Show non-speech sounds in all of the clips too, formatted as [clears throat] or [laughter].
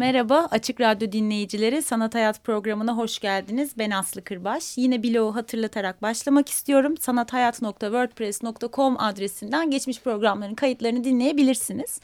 Merhaba Açık Radyo dinleyicileri Sanat Hayat programına hoş geldiniz. Ben Aslı Kırbaş. Yine bloğu hatırlatarak başlamak istiyorum. sanathayat.wordpress.com adresinden geçmiş programların kayıtlarını dinleyebilirsiniz.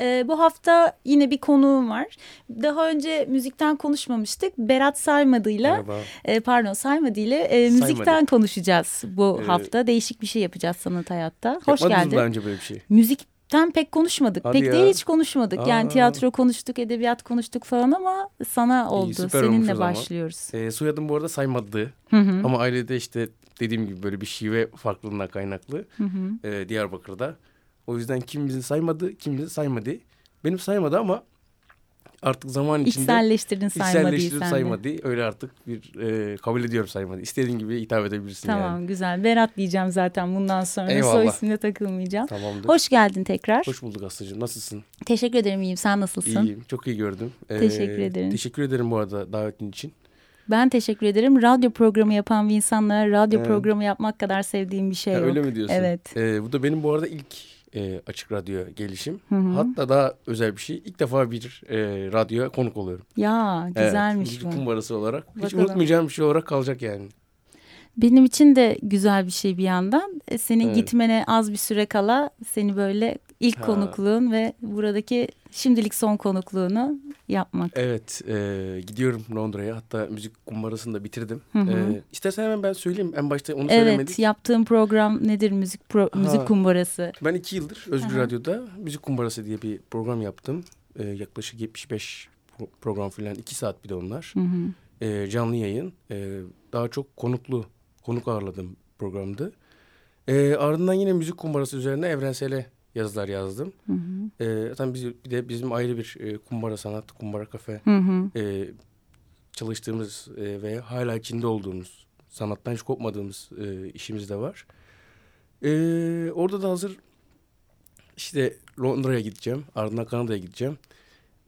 Ee, bu hafta yine bir konuğum var. Daha önce müzikten konuşmamıştık. Berat Saymadı'yla e, pardon Saymadı ile e, müzikten Saymadı. konuşacağız bu ee, hafta. Değişik bir şey yapacağız Sanat Hayat'ta. Hoş geldin. önce böyle bir şey. Müzik Ten pek konuşmadık. Hadi pek ya. de hiç konuşmadık. Aa. Yani tiyatro konuştuk, edebiyat konuştuk falan ama sana oldu. İyi, Seninle başlıyoruz. E, soyadım bu arada saymadı. Hı hı. Ama ailede işte dediğim gibi böyle bir şive farklılığına kaynaklı. Hı hı. E, Diyarbakır'da. O yüzden kim bizi saymadı, kim bizi saymadı. Benim saymadı ama artık zaman içinde... İçselleştirdin sayma değil sen sayma değil. Öyle artık bir e, kabul ediyorum sayma değil. İstediğin gibi hitap edebilirsin tamam, yani. güzel. Berat diyeceğim zaten bundan sonra. Eyvallah. Soy ismine takılmayacağım. Tamamdır. Hoş geldin tekrar. Hoş bulduk Aslı'cığım. Nasılsın? Teşekkür ederim iyiyim. Sen nasılsın? İyiyim. Çok iyi gördüm. Ee, teşekkür ederim. Teşekkür ederim bu arada davetin için. Ben teşekkür ederim. Radyo programı yapan bir insanlara radyo ee, programı yapmak kadar sevdiğim bir şey yok. Öyle mi diyorsun? Evet. Ee, bu da benim bu arada ilk e, Açık Radyo gelişim. Hı hı. Hatta daha özel bir şey. İlk defa bir e, radyoya konuk oluyorum. Ya güzelmiş evet, bu. kumbarası olarak. Bakalım. Hiç unutmayacağım bir şey olarak kalacak yani. Benim için de güzel bir şey bir yandan. E, senin evet. gitmene az bir süre kala seni böyle ilk ha. konukluğun ve buradaki şimdilik son konukluğunu yapmak. Evet e, gidiyorum Londra'ya hatta müzik kumbarasını da bitirdim. Hı hı. E, istersen hemen ben söyleyeyim en başta onu evet, söylemedik. Evet yaptığım program nedir müzik pro, ha. müzik kumbarası? Ben iki yıldır Özgür Aha. Radyo'da müzik kumbarası diye bir program yaptım. E, yaklaşık 75 program falan iki saat bir de onlar. Hı hı. E, canlı yayın e, daha çok konuklu konuk ağırladım programda. E, ardından yine müzik kumbarası üzerine evrensele yazılar yazdım. Hı hı. E, zaten biz, bir de bizim ayrı bir e, kumbara sanat, kumbara kafe hı hı. E, çalıştığımız e, ve hala içinde olduğumuz, sanattan hiç kopmadığımız e, işimiz de var. E, orada da hazır işte Londra'ya gideceğim, ardından Kanada'ya gideceğim.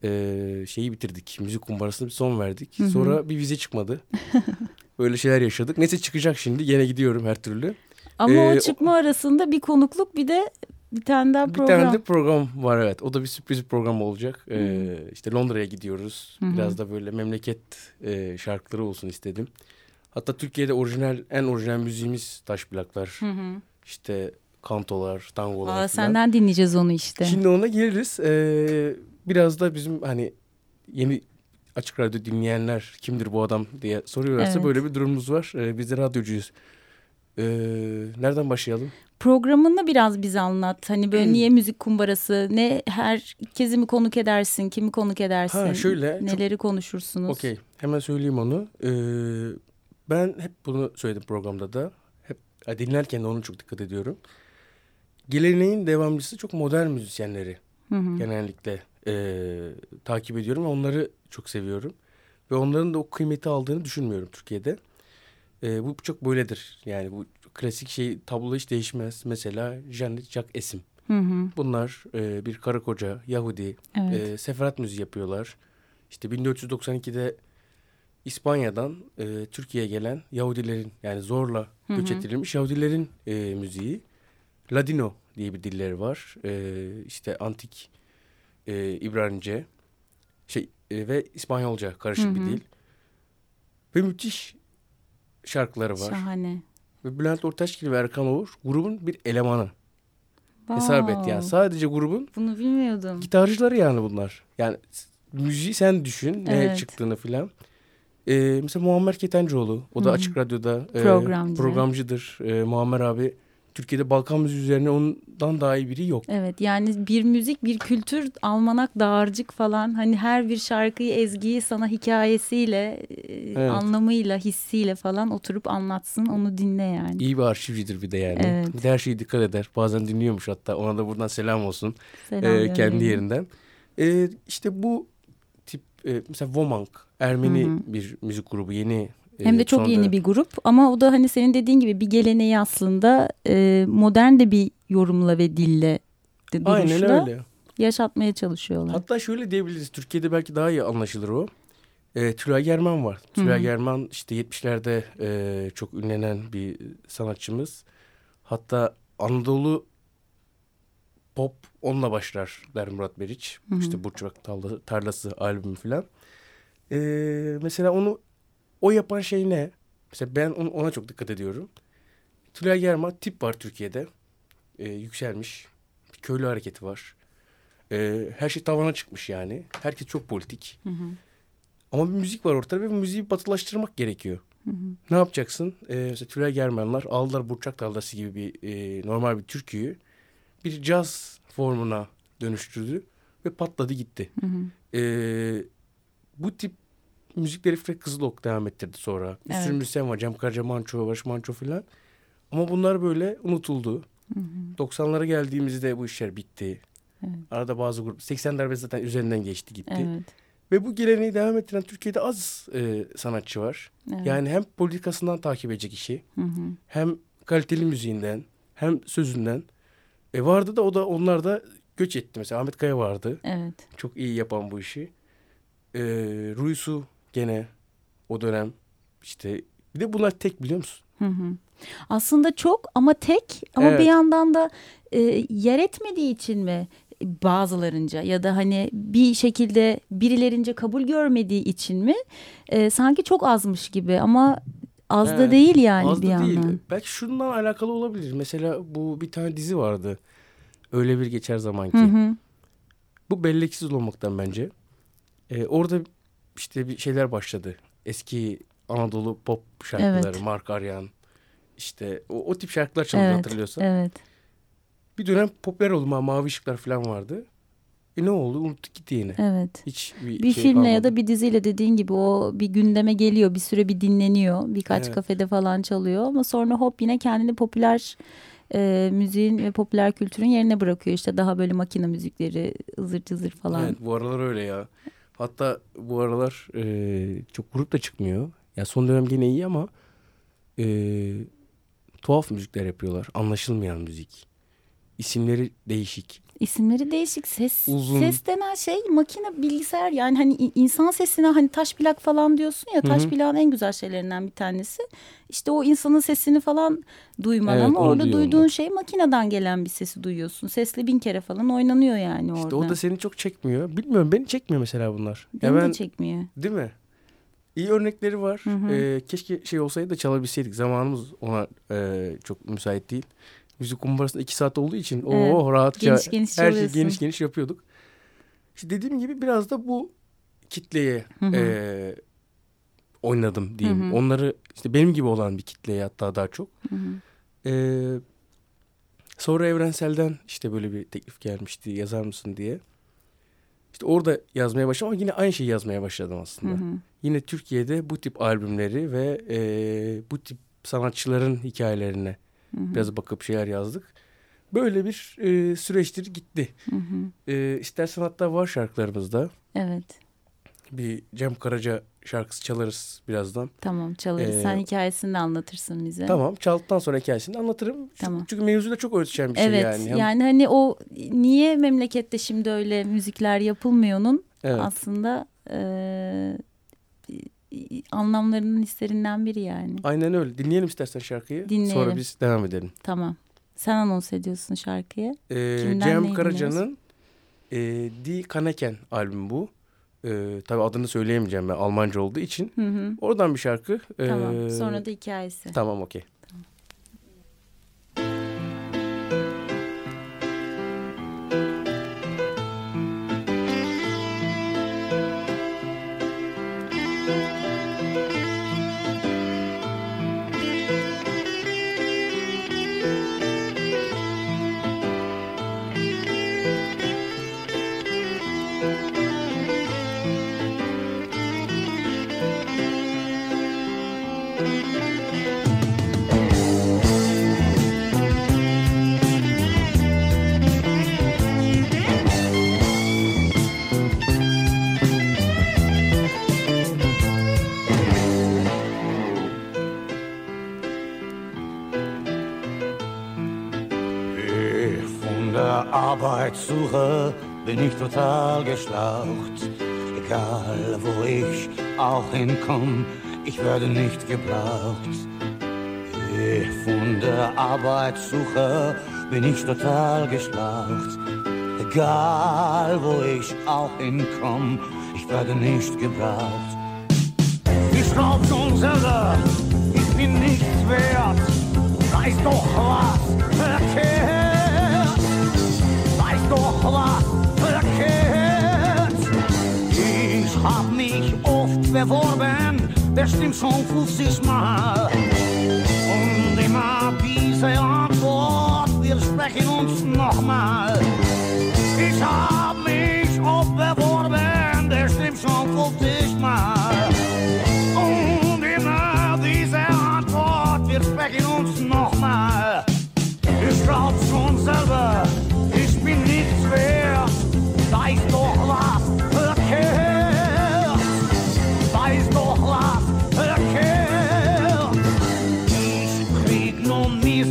E, şeyi bitirdik, müzik kumbarasına bir son verdik. Hı hı. Sonra bir vize çıkmadı. [laughs] Böyle şeyler yaşadık. Neyse çıkacak şimdi, yine gidiyorum her türlü. Ama ee, o çıkma o... arasında bir konukluk bir de bir tane daha program. Bir tane de program var evet. O da bir sürpriz program olacak. Hmm. Ee, işte Londra'ya gidiyoruz. Hmm. Biraz da böyle memleket e, şarkıları olsun istedim. Hatta Türkiye'de orijinal en orijinal müziğimiz taş plaklar. Hmm. İşte kantolar, tangolar. Aa, falan. senden dinleyeceğiz onu işte. Şimdi ona geliriz. Ee, biraz da bizim hani yeni açık radyo dinleyenler kimdir bu adam diye soruyorlarsa evet. böyle bir durumumuz var. Ee, biz de radyocuyuz. Ee, nereden başlayalım? Programını biraz bize anlat. Hani böyle niye müzik kumbarası? Ne herkesi mi konuk edersin? Kimi konuk edersin? Ha şöyle. Neleri çok... konuşursunuz? Okey. Hemen söyleyeyim onu. Ee, ben hep bunu söyledim programda da. Hep dinlerken de onu çok dikkat ediyorum. Geleneğin devamcısı çok modern müzisyenleri hı hı. genellikle e, takip ediyorum onları çok seviyorum. Ve onların da o kıymeti aldığını düşünmüyorum Türkiye'de. E, bu çok böyledir. Yani bu klasik şey tablo hiç değişmez. Mesela Janet Jack Esim. Hı hı. Bunlar e, bir karı koca Yahudi evet. e, seferat müziği yapıyorlar. İşte 1492'de İspanya'dan e, Türkiye'ye gelen Yahudilerin yani zorla hı hı. göç ettirilmiş Yahudilerin e, müziği. Ladino diye bir dilleri var. E, işte antik e, İbranice şey e, ve İspanyolca karışık hı hı. bir dil. Ve müthiş şarkıları var. Şahane. Ve Bülent Ortaçgil ve Erkan Oğur grubun bir elemanı. Wow. Hesap yani. Sadece grubun. Bunu bilmiyordum. Gitarcıları yani bunlar. Yani müziği sen düşün. Evet. Ne çıktığını filan. Ee, mesela Muammer Ketencoğlu. O da Hı -hı. Açık Radyo'da e, programcıdır. E, Muammer abi Türkiye'de Balkan müziği üzerine ondan daha iyi biri yok. Evet yani bir müzik bir kültür almanak dağarcık falan hani her bir şarkıyı ezgiyi sana hikayesiyle e, Evet. anlamıyla hissiyle falan oturup anlatsın onu dinle yani. İyi bir arşivcidir bir de yani. Evet. Bir de her şeye dikkat eder. Bazen dinliyormuş hatta. Ona da buradan selam olsun. Selam Ee, kendi yerinden. Ee, işte bu tip e, mesela Womank Ermeni Hı hı. bir müzik grubu yeni. E, Hem de çok son yeni bir grup ama o da hani senin dediğin gibi bir geleneği aslında e, modern de bir yorumla ve dille de Aynen duruşla öyle. yaşatmaya çalışıyorlar. Hatta şöyle diyebiliriz. Türkiye'de belki daha iyi anlaşılır o. E, Tülay Germen var. Tülay hı. Germen işte 70'lerde e, çok ünlenen bir sanatçımız. Hatta Anadolu pop onunla başlar der Murat Meriç. Hı hı. İşte Burçak Tarlası, albümü falan. E, mesela onu o yapan şey ne? Mesela ben ona çok dikkat ediyorum. Tülay Germen tip var Türkiye'de. E, yükselmiş. Bir köylü hareketi var. E, her şey tavana çıkmış yani. Herkes çok politik. Hı hı. Ama bir müzik var ortada ve bu müziği batılaştırmak gerekiyor. Hı hı. Ne yapacaksın? Ee, mesela Tülay Germenler aldılar Burçak Tarlası gibi bir e, normal bir türküyü bir caz formuna dönüştürdü ve patladı gitti. Hı hı. Ee, bu tip müzikleri Fred Kızılok devam ettirdi sonra. Bir sürü Evet. müzisyen var. Cem Karaca Manço, Barış Manço filan. Ama bunlar böyle unutuldu. Hı hı. 90'lara geldiğimizde bu işler bitti. Evet. Arada bazı grup 80'ler zaten üzerinden geçti gitti. Evet. Ve bu geleneği devam ettiren Türkiye'de az e, sanatçı var. evet. Yani hem politikasından takip edecek işi, Hı hı. hem kaliteli müziğinden, hem sözünden. E vardı da o da onlar da göç etti. Mesela Ahmet Kaya vardı. Evet. Çok iyi yapan bu işi. E, Ruysu gene o dönem işte bir de bunlar tek biliyor musun? Hı hı. Aslında çok ama tek ama Evet. bir yandan da e, yer etmediği için mi bazılarınca ya da hani bir şekilde birilerince kabul görmediği için mi e, sanki çok azmış gibi ama az da Evet, değil yani Az bir da değil. yandan. Belki şundan alakalı olabilir. Mesela bu bir tane dizi vardı. Öyle bir geçer zamanki. Hı hı. Bu belleksiz olmaktan bence. Ee, orada işte bir şeyler başladı. Eski Anadolu pop şarkıları, Evet. Mark Aryan. işte o, o tip şarkılar çalındı Evet, hatırlıyorsan. Evet. Bir dönem popüler oldu ama mavi ışıklar falan vardı. E ne oldu? Unuttuk gitti yine. Evet. Hiç bir, Bir şey filmle ya kalmadı. da bir diziyle dediğin gibi o bir gündeme geliyor. Bir süre bir dinleniyor. Birkaç Evet. kafede falan çalıyor ama sonra hop yine kendini popüler e, müziğin ve popüler kültürün yerine bırakıyor. İşte daha böyle makine müzikleri ızır cızır falan. Evet bu aralar öyle ya. Hatta bu aralar e, çok grup da çıkmıyor. Ya son dönem gene iyi ama e, tuhaf müzikler yapıyorlar. Anlaşılmayan müzik. İsimleri değişik. İsimleri değişik. Ses Uzun. ses denen şey makine bilgisayar yani hani insan sesine hani taş plak falan diyorsun ya taş Hı plağın en güzel şeylerinden bir tanesi. İşte o insanın sesini falan duyman Evet, ama onu orada duyduğun bak. şey makineden gelen bir sesi duyuyorsun. Sesli bin kere falan oynanıyor yani orada. İşte o da seni çok çekmiyor. Bilmiyorum beni çekmiyor mesela bunlar. Beni ya de ben çekmiyor. değil mi? İyi örnekleri var. Hı hı. Ee, keşke şey olsaydı da çalabilseydik. Zamanımız ona e, çok müsait değil. Müzik kumbarasında iki saat olduğu için Evet, o rahatça geniş geniş her şeyi geniş geniş yapıyorduk. İşte dediğim gibi biraz da bu kitleye Hı hı. e, oynadım diyeyim. Hı hı. Onları işte benim gibi olan bir kitleye hatta daha çok. Hı hı. Ee, sonra Evrensel'den işte böyle bir teklif gelmişti yazar mısın diye. İşte orada yazmaya başladım ama yine aynı şeyi yazmaya başladım Hı aslında. hı. Yine Türkiye'de bu tip albümleri ve e, bu tip sanatçıların hikayelerine Hı biraz bakıp şeyler yazdık. Böyle bir e, süreçtir gitti. Hı hı. E, istersen hatta var şarkılarımızda. Evet. Bir Cem Karaca şarkısı çalarız birazdan. Tamam çalarız. Ee, Sen hikayesini de anlatırsın bize. Tamam çaldıktan sonra hikayesini anlatırım. Tamam. Çünkü mevzu da çok örtüşen bir şey Evet yani. yani. Hem- hani o niye memlekette şimdi öyle müzikler yapılmıyor'nun Evet. aslında e, anlamlarının hislerinden biri yani. Aynen öyle. Dinleyelim istersen şarkıyı. Dinleyelim. Sonra biz devam edelim. Tamam. Sen anons ediyorsun şarkıyı. Ee, Kimden Cem Karaca'nın e, Die Kaneken albümü bu. Ee, tabii adını söyleyemeyeceğim ben Almanca olduğu için. Hı hı. Oradan bir şarkı. Tamam. Ee, Sonra da hikayesi. Tamam okey. Arbeitssuche bin ich total geschlaucht. Egal wo ich auch hinkomme, ich werde nicht gebraucht. Von der Arbeitssuche bin ich total geschlaucht. Egal wo ich auch hinkomme, ich werde nicht gebraucht. Ich glaub schon selber, ich bin nichts wert. Weiß doch was verkehrt. Was verkehrt. Ich hab mich oft beworben, bestimmt schon 50 Mal. Und immer diese Antwort, wir sprechen uns nochmal. Ich hab mich oft beworben, bestimmt schon 50 Mal. Und immer diese Antwort, wir sprechen uns nochmal. Ich glaub schon selber,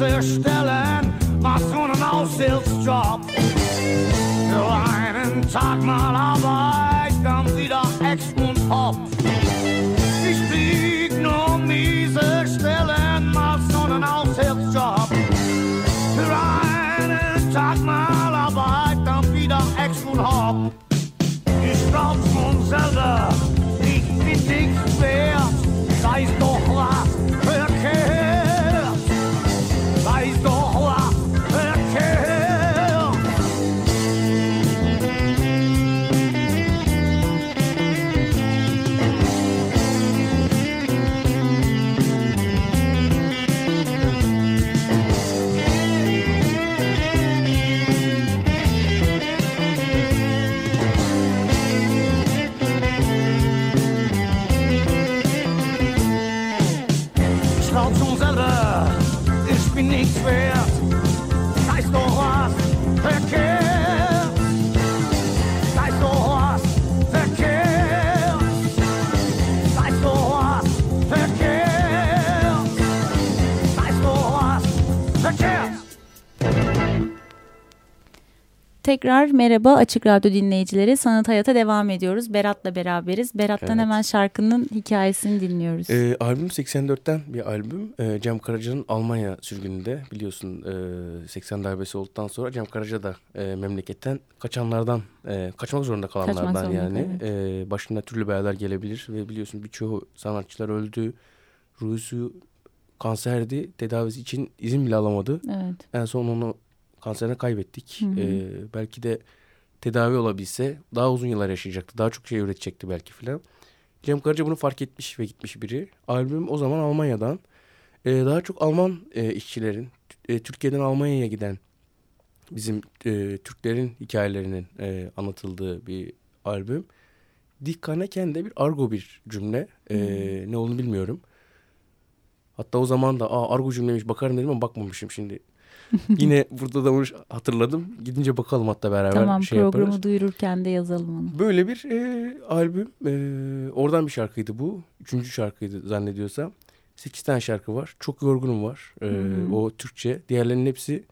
nur miese Stellen, was so einen Aushilfsjob. Für einen Tag mal Arbeit, dann wieder Ex und Hop. Tekrar merhaba Açık Radyo dinleyicileri. Sanat Hayat'a devam ediyoruz. Berat'la beraberiz. Berat'tan Evet. hemen şarkının hikayesini dinliyoruz. Ee, albüm 84'ten bir albüm. Ee, Cem Karaca'nın Almanya sürgününde biliyorsun e, 80 darbesi olduktan sonra Cem Karaca da e, memleketten kaçanlardan, e, kaçmak zorunda kalanlardan zorunda, yani. evet. E, başına türlü belalar gelebilir ve biliyorsun birçoğu sanatçılar öldü. Ruhusu kanserdi. Tedavisi için izin bile alamadı. Evet. En son onu kanserine kaybettik. Hı hı. Ee, belki de tedavi olabilse daha uzun yıllar yaşayacaktı. Daha çok şey üretecekti belki filan. Cem Karaca bunu fark etmiş ve gitmiş biri. Albüm o zaman Almanya'dan. Ee, daha çok Alman e, işçilerin, e, Türkiye'den Almanya'ya giden bizim e, Türklerin hikayelerinin e, anlatıldığı bir albüm. Dick Haneken de bir argo bir cümle. E, Ne olduğunu bilmiyorum. Hatta o zaman da Aa, argo cümlemiş bakarım dedim ama bakmamışım şimdi. [laughs] Yine burada da onu hatırladım. Gidince bakalım hatta beraber Tamam şey programı yaparız. duyururken de yazalım onu. Böyle bir e, albüm. E, oradan bir şarkıydı bu. Üçüncü şarkıydı zannediyorsam. Sekiz tane şarkı var. Çok yorgunum var. E. O Türkçe. Diğerlerinin hepsi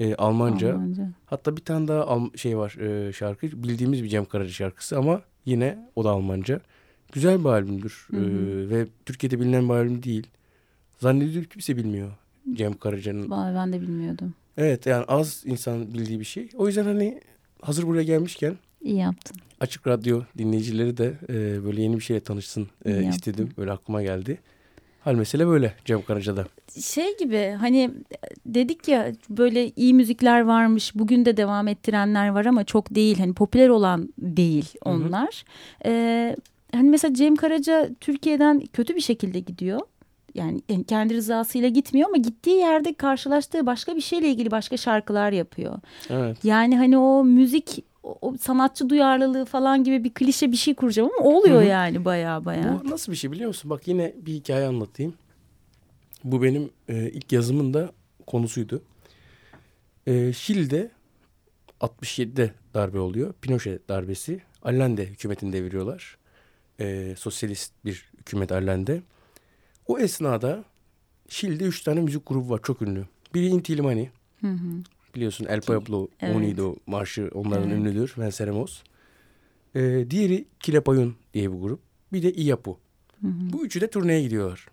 e, Almanca. Almanca. Hatta bir tane daha şey var e, şarkı. Bildiğimiz bir Cem Karaca şarkısı ama yine o da Almanca. Güzel bir albümdür. Hı hı. E, ve Türkiye'de bilinen bir albüm değil. Zannediyor kimse bilmiyor Cem Karaca'nın. Vallahi ben de bilmiyordum. Evet yani az insan bildiği bir şey. O yüzden hani hazır buraya gelmişken İyi yaptın. Açık Radyo dinleyicileri de e, böyle yeni bir şeyle tanışsın e, istedim. Böyle aklıma geldi. Hal mesele böyle Cem Karaca'da. Şey gibi hani dedik ya böyle iyi müzikler varmış bugün de devam ettirenler var ama çok değil hani popüler olan değil Hı hı. onlar. Ee, hani mesela Cem Karaca Türkiye'den kötü bir şekilde gidiyor. Yani kendi rızasıyla gitmiyor ama gittiği yerde karşılaştığı başka bir şeyle ilgili başka şarkılar yapıyor. Evet. Yani hani o müzik o, sanatçı duyarlılığı falan gibi bir klişe bir şey kuracağım ama oluyor Hı hı. yani baya baya. Bu nasıl bir şey biliyor musun? Bak yine bir hikaye anlatayım. Bu benim e, ilk yazımın da konusuydu. E, Şili'de 67'de darbe oluyor. Pinochet darbesi. Allende hükümetini deviriyorlar. E, sosyalist bir hükümet Allende. O esnada Şili'de üç tane müzik grubu var çok ünlü. Biri Inti Illimani. Hı hı. Biliyorsun El Pueblo Evet. Unido marşı onların Evet. ünlüdür. Venceremos. Ee, diğeri Kilepayun diye bir grup. Bir de Iyapu. Bu üçü de turneye gidiyorlar.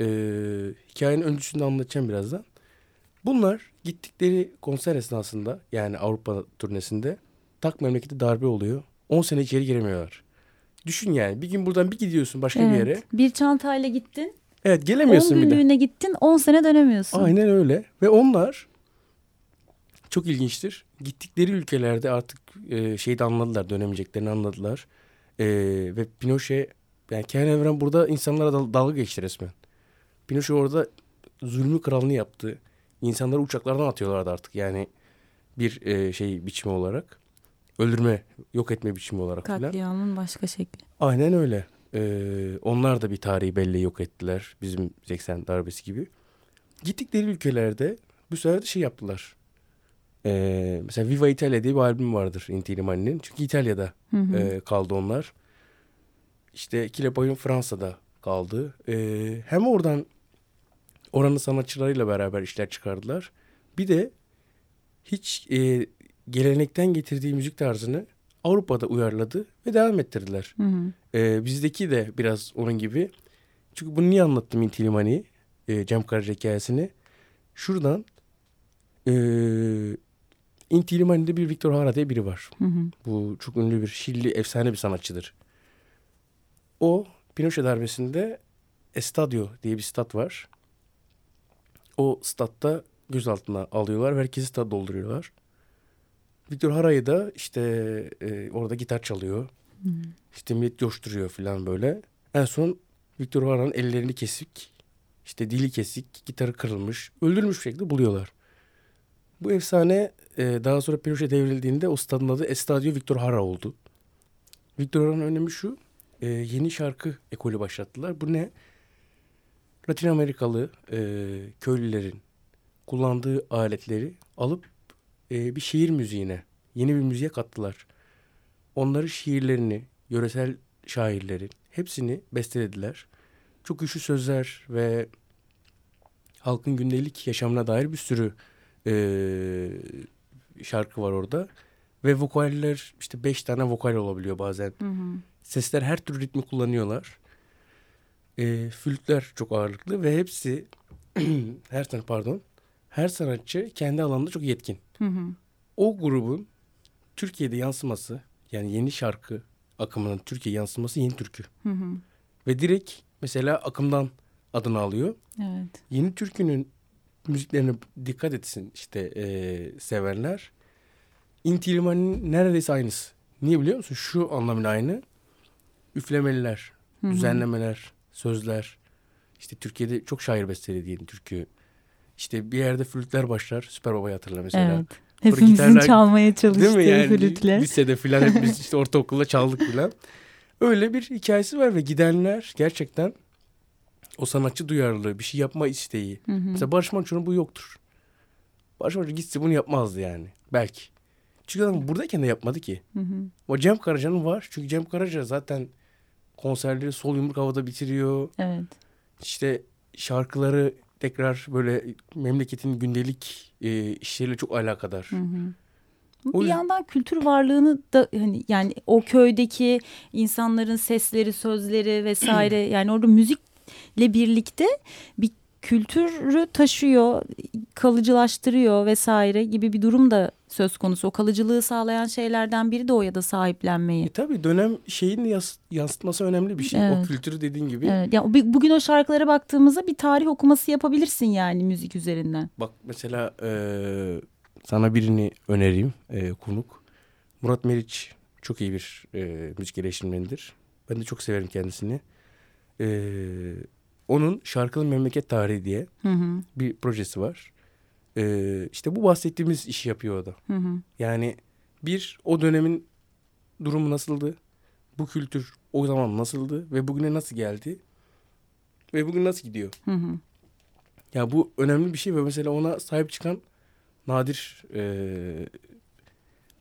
Ee, hikayenin öncüsünü anlatacağım birazdan. Bunlar gittikleri konser esnasında yani Avrupa turnesinde tak memlekette darbe oluyor. 10 sene içeri giremiyorlar. Düşün yani bir gün buradan bir gidiyorsun başka bir yere. Evet. Bir çantayla gittin. Evet 10 gelemiyorsun bir de. günlüğüne gittin 10 sene dönemiyorsun. Aynen öyle. Ve onlar çok ilginçtir. Gittikleri ülkelerde artık e, şeyi de anladılar, dönemeyeceklerini anladılar. E, ve Pinochet, yani Kenan Evren burada insanlara dal- dalga geçti resmen. Pinochet orada zulmü kralını yaptı. İnsanları uçaklardan atıyorlardı artık yani bir e, şey biçimi olarak. Öldürme, yok etme biçimi olarak. Katliamın başka şekli. Aynen öyle. Ee, onlar da bir tarihi belli yok ettiler. Bizim 80 darbesi gibi. Gittikleri ülkelerde bu sefer de şey yaptılar. Ee, mesela Viva Italia diye bir albüm vardır Inti Illimani'nin. Çünkü İtalya'da Hı hı. e, kaldı onlar. İşte Kilepoy'un Fransa'da kaldı. Ee, hem oradan oranın sanatçılarıyla beraber işler çıkardılar. Bir de hiç e, gelenekten getirdiği müzik tarzını Avrupa'da uyarladı ve devam ettirdiler. Hı hı. Ee, bizdeki de biraz onun gibi. Çünkü bunu niye anlattım Inti Illimani'yi? E, Cem Karaca hikayesini. Şuradan e, Inti Illimani'de bir Victor Hara diye biri var. Hı hı. Bu çok ünlü bir Şili efsane bir sanatçıdır. O Pinochet darbesinde Estadio diye bir stat var. O statta gözaltına alıyorlar ve herkesi stat dolduruyorlar. Victor Hara'yı da işte e, orada gitar çalıyor. İşte millet coşturuyor falan böyle. En son Victor Hara'nın ellerini kesik, işte dili kesik, gitarı kırılmış, öldürülmüş bir şekilde buluyorlar. Bu efsane e, daha sonra Pinochet devrildiğinde o stadın adı Estadio Victor Hara oldu. Victor Hara'nın önemi şu, e, yeni şarkı ekolü başlattılar. Bu ne? Latin Amerikalı e, köylülerin kullandığı aletleri alıp e, bir şiir müziğine, yeni bir müziğe kattılar. Onları şiirlerini, yöresel şairlerin hepsini bestelediler. Çok güçlü sözler ve halkın gündelik yaşamına dair bir sürü e, şarkı var orada. Ve vokaller işte beş tane vokal olabiliyor bazen. Hı hı. Sesler her türlü ritmi kullanıyorlar. E, flütler çok ağırlıklı ve hepsi [clears throat] her tane pardon her sanatçı kendi alanında çok yetkin. Hı hı. O grubun Türkiye'de yansıması yani yeni şarkı akımının Türkiye yansıması yeni türkü. Hı hı. Ve direkt mesela akımdan adını alıyor. Evet. Yeni türkünün müziklerine dikkat etsin işte eee sevenler. Inti Illimani'nin neredeyse aynısı. Niye biliyor musun? Şu anlamıyla aynı. Üflemeliler, Hı hı. düzenlemeler, sözler. İşte Türkiye'de çok şair besteledi yeni türkü. İşte bir yerde flütler başlar. Süper Baba'yı hatırla mesela. Evet. Hepimizin gitarlar- çalmaya çalıştığı Değil mi yani flütle. lisede filan hep biz [laughs] işte ortaokulda çaldık filan. Öyle bir hikayesi var ve gidenler gerçekten o sanatçı duyarlılığı, bir şey yapma isteği. Hı hı. Mesela Barış Manço'nun bu yoktur. Barış Manço gitse bunu yapmazdı yani. Belki. Çünkü adam buradayken de yapmadı ki. Hı hı. O Cem Karaca'nın var. Çünkü Cem Karaca zaten konserleri sol yumruk havada bitiriyor. Evet. İşte şarkıları tekrar böyle memleketin gündelik e, işleriyle çok alakadar. Hı hı. O Bir yüzden- yandan kültür varlığını da hani yani o köydeki insanların sesleri, sözleri vesaire [clears throat] yani orada müzikle birlikte bir kültürü taşıyor, kalıcılaştırıyor vesaire gibi bir durum da söz konusu. O kalıcılığı sağlayan şeylerden biri de o ya da sahiplenmeyi. E tabii dönem şeyin yas- yansıtması önemli bir şey. O Evet. kültürü dediğin gibi. Evet, ya bu- bugün o şarkılara baktığımızda bir tarih okuması yapabilirsin yani müzik üzerinden. Bak mesela e, sana birini önereyim e, konuk. Murat Meriç çok iyi bir e, müzik eleştirmenidir. Ben de çok severim kendisini. E, onun Şarkılı Memleket Tarihi diye Hı hı. bir projesi var. E, işte bu bahsettiğimiz işi yapıyor o da. Hı hı. Yani bir o dönemin durumu nasıldı? Bu kültür o zaman nasıldı ve bugüne nasıl geldi? Ve bugün nasıl gidiyor? Hı hı. Ya bu önemli bir şey ve mesela ona sahip çıkan nadir e,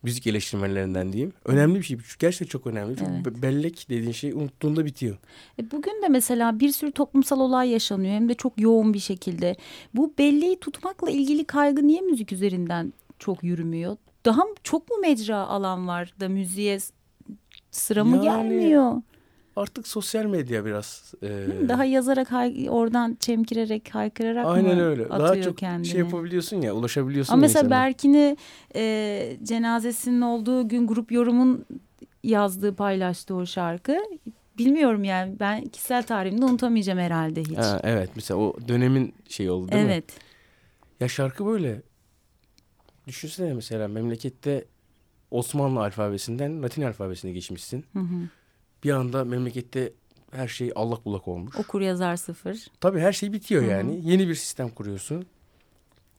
müzik eleştirmenlerinden diyeyim. Önemli bir şey. Gerçekten çok önemli. Çünkü Evet. be- bellek dediğin şey unuttuğunda bitiyor. E bugün de mesela bir sürü toplumsal olay yaşanıyor hem de çok yoğun bir şekilde. Bu belleği tutmakla ilgili kaygı niye müzik üzerinden çok yürümüyor? Daha çok mu mecra alan var da müziğe sıra mı Yani, gelmiyor? Artık sosyal medya biraz. e, Daha yazarak hay- oradan çemkirerek haykırarak aynen mı öyle. atıyor Daha çok kendini? şey yapabiliyorsun ya ulaşabiliyorsun Ama mesela. Berkin'i e, cenazesinin olduğu gün grup yorumun yazdığı paylaştığı o şarkı. Bilmiyorum yani ben kişisel tarihimde unutamayacağım herhalde hiç. Ha, evet mesela o dönemin şeyi oldu değil mi? evet. Ya şarkı böyle. Düşünsene mesela memlekette Osmanlı alfabesinden Latin alfabesine geçmişsin. Hı hı. Bir anda memlekette her şey allak bullak olmuş. Okur yazar sıfır. Tabii her şey bitiyor Hı hı. yani. Yeni bir sistem kuruyorsun.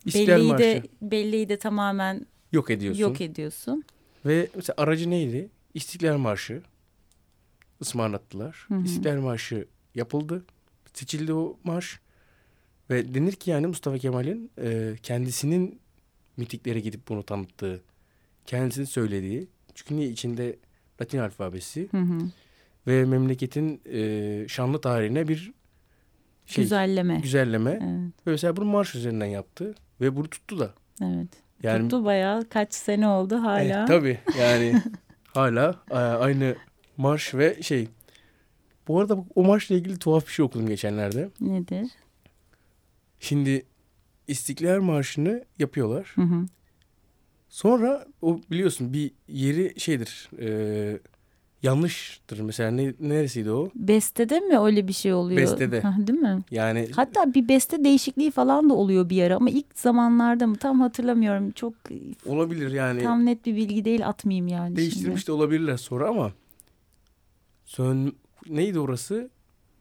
İstiklal Belleği Marşı de, belleği de tamamen yok ediyorsun. yok ediyorsun. Ve mesela aracı neydi? İstiklal Marşı ısmarlattılar. Hı hı. İstiklal Marşı yapıldı. Seçildi o marş. Ve denir ki yani Mustafa Kemal'in e, kendisinin mitiklere gidip bunu tanıttığı, kendisinin söylediği. Çünkü niye içinde Latin alfabesi Hı hı. Ve memleketin e, şanlı tarihine bir şey, Güzelleme. güzelleme. Evet, Ve mesela bunu marş üzerinden yaptı ve bunu tuttu da. evet. Yani Tuttu bayağı kaç sene oldu hala. Eh, tabii yani [laughs] hala e, aynı marş ve şey. Bu arada o marşla ilgili tuhaf bir şey okudum geçenlerde. Nedir? Şimdi İstiklal Marşı'nı yapıyorlar. Hı hı. Sonra o biliyorsun bir yeri şeydir. e, yanlıştır. Mesela ne, neresiydi o? Bestede mi öyle bir şey oluyor? Bestede. Ha, değil mi? Yani Hatta bir beste değişikliği falan da oluyor bir ara ama ilk zamanlarda mı tam hatırlamıyorum. Çok olabilir yani. tam net bir bilgi değil atmayayım yani. Değiştirmiş de olabilirler sonra ama sön neydi orası?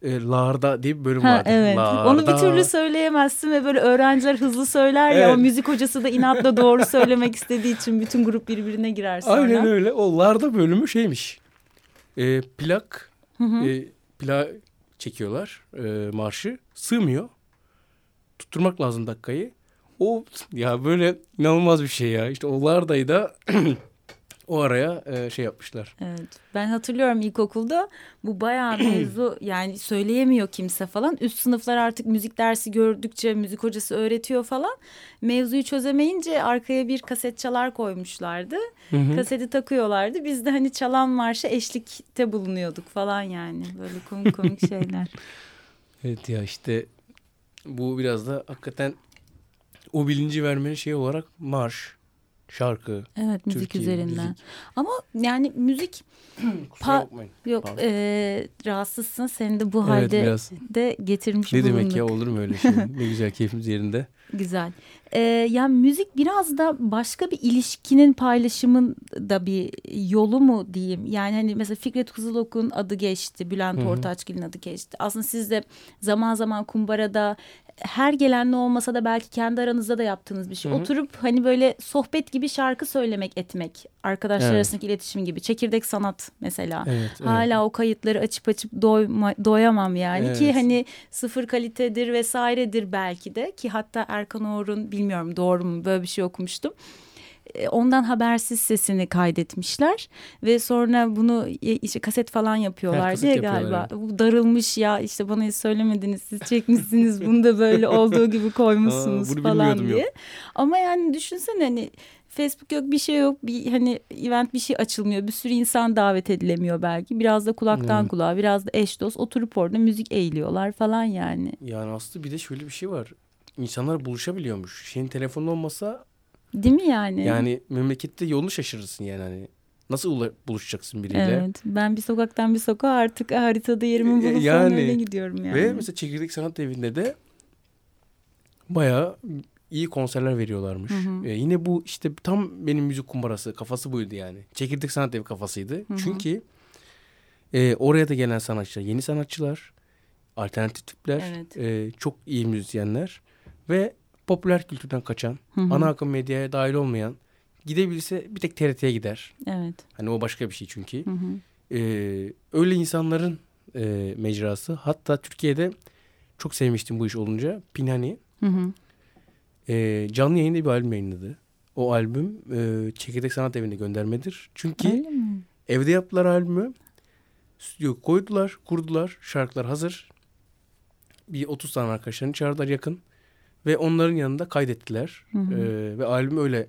E, Larda diye bir bölüm Ha, vardı. evet. Onu bir Larda. türlü söyleyemezsin ve böyle öğrenciler hızlı söyler ya Evet. o müzik hocası da inatla doğru söylemek istediği için bütün grup birbirine girer sonra. Aynen öyle. O Larda bölümü şeymiş. E, plak Hı hı. e, plak çekiyorlar e, marşı. Sığmıyor. Tutturmak lazım dakikayı. O ya böyle inanılmaz bir şey ya. İşte o Larda'yı da [clears throat] o araya e, şey yapmışlar. Evet. Ben hatırlıyorum ilkokulda bu bayağı [clears throat] mevzu yani söyleyemiyor kimse falan. Üst sınıflar artık müzik dersi gördükçe müzik hocası öğretiyor falan. Mevzuyu çözemeyince arkaya bir kaset çalar koymuşlardı. Hı hı. Kaseti takıyorlardı. Biz de hani çalan marşa eşlikte bulunuyorduk falan yani. Böyle komik komik [laughs] şeyler. Evet ya işte bu biraz da hakikaten o bilinci vermenin şey olarak marş, şarkı. Evet müzik Türkiye, üzerinden. müzik. Ama yani müzik [clears throat] Pa- yok Pardon. e, rahatsızsın. Seni de bu Evet halde biraz. de getirmiş Ne bulunduk. demek ya olur mu öyle şey? [laughs] ne güzel keyfimiz yerinde. Güzel. Ee, yani müzik biraz da başka bir ilişkinin paylaşımın da bir yolu mu diyeyim. Yani hani mesela Fikret Kuzulok'un adı geçti. Bülent Hı hı. Ortaçgil'in adı geçti. Aslında siz de zaman zaman kumbarada her gelenle olmasa da belki kendi aranızda da yaptığınız bir şey. Hı hı. Oturup hani böyle sohbet gibi şarkı söylemek etmek. Arkadaşlar Evet. arasındaki iletişim gibi. Çekirdek sanat mesela. Evet, evet. Hala o kayıtları açıp açıp doyma, doyamam yani ki Evet. hani sıfır kalitedir vesairedir belki de ki hatta Erkan Oğur'un bilmiyorum doğru mu böyle bir şey okumuştum. E, Ondan habersiz sesini kaydetmişler ve sonra bunu e, işte kaset falan yapıyorlar diye galiba. Bu darılmış ya işte bana hiç söylemediniz siz çekmişsiniz bunu da böyle olduğu gibi koymuşsunuz Aa, falan diye. yok. Ama yani düşünsene hani Facebook yok bir şey yok bir hani event bir şey açılmıyor bir sürü insan davet edilemiyor belki biraz da kulaktan Evet. kulağa biraz da eş dost oturup orada müzik eğiliyorlar falan yani Yani aslında bir de şöyle bir şey var. İnsanlar buluşabiliyormuş. Şeyin telefonun olmasa değil mi yani? yani memlekette yolunu şaşırırsın yani hani. Nasıl ula- buluşacaksın biriyle? Evet ben bir sokaktan bir sokağa artık haritada yerimi bulup Yani. falan öyle gidiyorum yani. Ve mesela Çekirdek Sanat Evi'nde de bayağı iyi konserler veriyorlarmış. Hı hı. Ee, yine bu işte tam benim müzik kumbarası kafası buydu yani. Çekirdek Sanat Evi kafasıydı. Hı hı. Çünkü e, oraya da gelen sanatçılar, yeni sanatçılar, alternatif tipler, Evet. e, çok iyi müzisyenler ve popüler kültürden kaçan, Hı hı. ana akım medyaya dahil olmayan, gidebilirse bir tek TRT'ye gider. Evet. Hani o başka bir şey çünkü. Hı hı. Ee, öyle insanların e, mecrası. Hatta Türkiye'de çok sevmiştim bu iş olunca. Pinhani Hı hı. e, canlı yayında bir albüm yayınladı. O albüm e, Çekirdek Sanat Evi'ne göndermedir. Çünkü evde yaptılar albümü. Stüdyo koydular, kurdular. Şarkılar hazır. Bir 30 tane arkadaşlarını çağırdılar yakın. Ve onların yanında kaydettiler. Hı hı. E, ve albüm öyle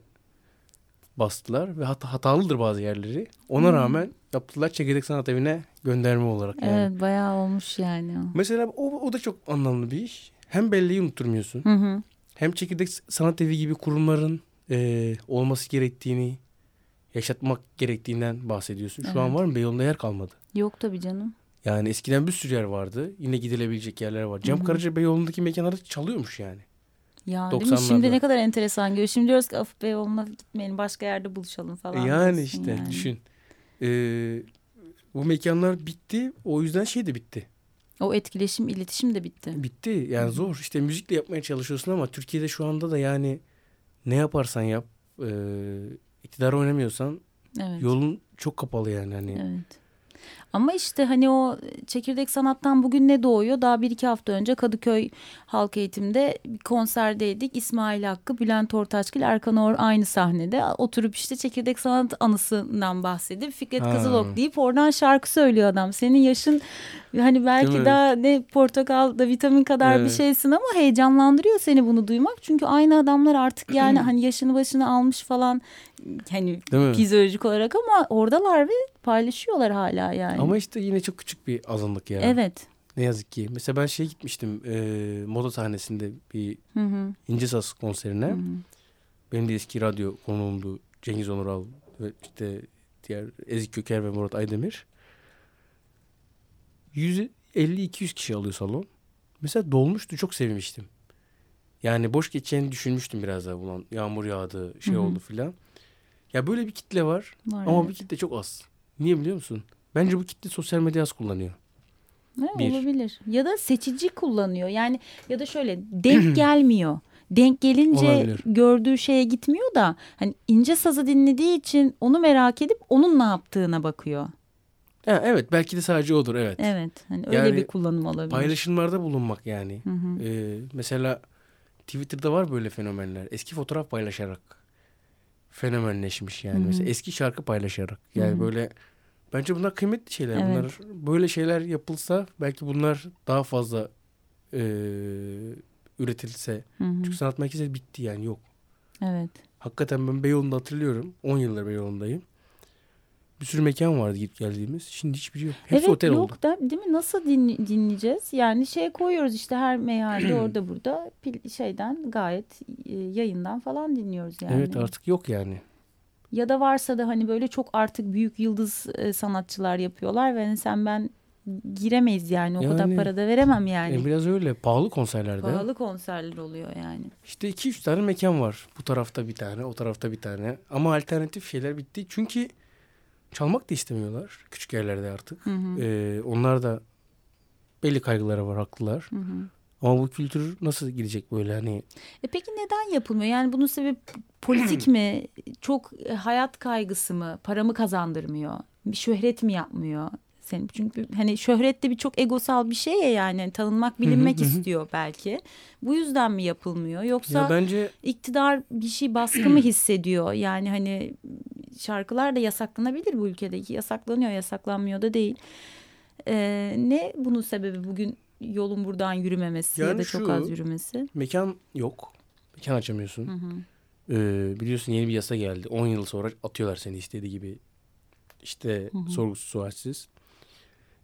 bastılar ve hatta hatalıdır bazı yerleri. Ona rağmen yaptılar çekirdek sanat evine gönderme olarak yani. Evet bayağı olmuş yani. Mesela o, o da çok anlamlı bir iş. Hem belleği unutturmuyorsun. Hı hı. Hem çekirdek sanat evi gibi kurumların e, olması gerektiğini, yaşatmak gerektiğinden bahsediyorsun. Şu an Evet. var mı? Beyoğlu'nda yer kalmadı. Yok tabii canım. Yani eskiden bir sürü yer vardı. Yine gidilebilecek yerler var. Cem Hı hı. Karaca Beyoğlu'ndaki mekanlarda çalıyormuş yani. Ya değil mi? 90'larda. Şimdi ne kadar enteresan görüyor. Şimdi diyoruz ki of Beyoğlu'na gitmeyelim başka yerde buluşalım falan. yani diyorsun işte yani. düşün. Ee, bu mekanlar bitti. O yüzden şey de bitti. O etkileşim, iletişim de bitti. Bitti. Yani zor. İşte müzikle yapmaya çalışıyorsun ama Türkiye'de şu anda da yani ne yaparsan yap e, iktidar oynamıyorsan Evet. yolun çok kapalı yani. Hani. Evet. Ama işte hani o çekirdek sanattan bugün ne doğuyor? Daha bir iki hafta önce Kadıköy Halk Eğitim'de bir konserdeydik. İsmail Hakkı, Bülent Ortaçgil, Erkan Oğur aynı sahnede. Oturup işte çekirdek sanat anısından bahsedip Fikret Ha. Kızılok deyip oradan şarkı söylüyor adam. Senin yaşın hani belki daha ne portakalda vitamin kadar bir Evet. şeysin ama heyecanlandırıyor seni bunu duymak. Çünkü aynı adamlar artık yani [clears throat] hani yaşını başını almış falan hani fizyolojik olarak ama oradalar ve paylaşıyorlar hala yani. Ama işte yine çok küçük bir azınlık ya. Evet. Ne yazık ki. Mesela ben şey gitmiştim e, moda sahnesinde bir Hı hı. İnce Saz konserine. Hı hı. Benim de eski radyo konuğumdu Cengiz Onural ve işte diğer Ezik Köker ve Murat Aydemir. 150-200 kişi alıyor salon. Mesela dolmuştu çok sevmiştim. Yani boş geçeceğini düşünmüştüm biraz daha ulan yağmur yağdı şey Hı hı. oldu filan. Ya böyle bir kitle var Var ama bu kitle çok az. Niye biliyor musun? Bence bu kitle sosyal medya az kullanıyor. Ha, bir. Olabilir. Ya da seçici kullanıyor. Yani ya da şöyle denk [clears throat] gelmiyor. Denk gelince Olabilir. gördüğü şeye gitmiyor da hani ince sazı dinlediği için onu merak edip onun ne yaptığına bakıyor. Ha, evet belki de sadece odur evet. Evet. Hani öyle Yani bir kullanım olabilir. Paylaşımlarda bulunmak yani. Hı hı. Ee, mesela Twitter'da var böyle fenomenler. Eski fotoğraf paylaşarak fenomenleşmiş yani. Hı hı. Mesela eski şarkı paylaşarak. Yani Hı hı. böyle bence bunlar kıymetli şeyler. Evet. Bunlar böyle şeyler yapılsa belki bunlar daha fazla e, üretilse. Hı hı. Çünkü sanat merkezi bitti yani yok. Evet. Hakikaten ben Beyoğlu'nda hatırlıyorum. 10 yıldır Beyoğlu'ndayım. Bir sürü mekan vardı gidip geldiğimiz. Şimdi hiçbiri yok. Hepsi evet otel yok oldu. da değil mi? Nasıl din- dinleyeceğiz? Yani şey koyuyoruz işte her meyhanede [clears throat] orada burada pil- şeyden gayet e, yayından falan dinliyoruz yani. Evet artık yok yani. Ya da varsa da hani böyle çok artık büyük yıldız e, sanatçılar yapıyorlar ve hani sen ben giremeyiz yani o kadar Yani- para da veremem yani. E, biraz öyle. Pahalı konserlerde. Pahalı konserler oluyor yani. İşte iki üç tane mekan var. Bu tarafta bir tane, o tarafta bir tane. Ama alternatif şeyler bitti. Çünkü çalmak da istemiyorlar küçük yerlerde artık. Hı hı. Ee, onlar da belli kaygıları var, haklılar. Hı hı. Ama bu kültür nasıl gidecek böyle hani? E peki neden yapılmıyor? Yani bunun sebebi politik mi? Çok e, hayat kaygısı mı? Para mı kazandırmıyor? Bir şöhret mi yapmıyor? Senin çünkü hani şöhret de bir çok egosal bir şey ya yani Hani tanınmak bilinmek hı hı. istiyor belki. Bu yüzden mi yapılmıyor? Yoksa Ya bence iktidar bir şey baskı mı hissediyor? Yani hani şarkılar da yasaklanabilir bu ülkedeki. Yasaklanıyor, yasaklanmıyor da değil. Ee, ne bunun sebebi bugün yolun buradan yürümemesi ya Yani da çok şu- az yürümesi? mekan yok. Mekan açamıyorsun. Hı hı. Ee, biliyorsun yeni bir yasa geldi. 10 yıl sonra atıyorlar seni istediği gibi. İşte Hı hı. sorgusuz sualsiz.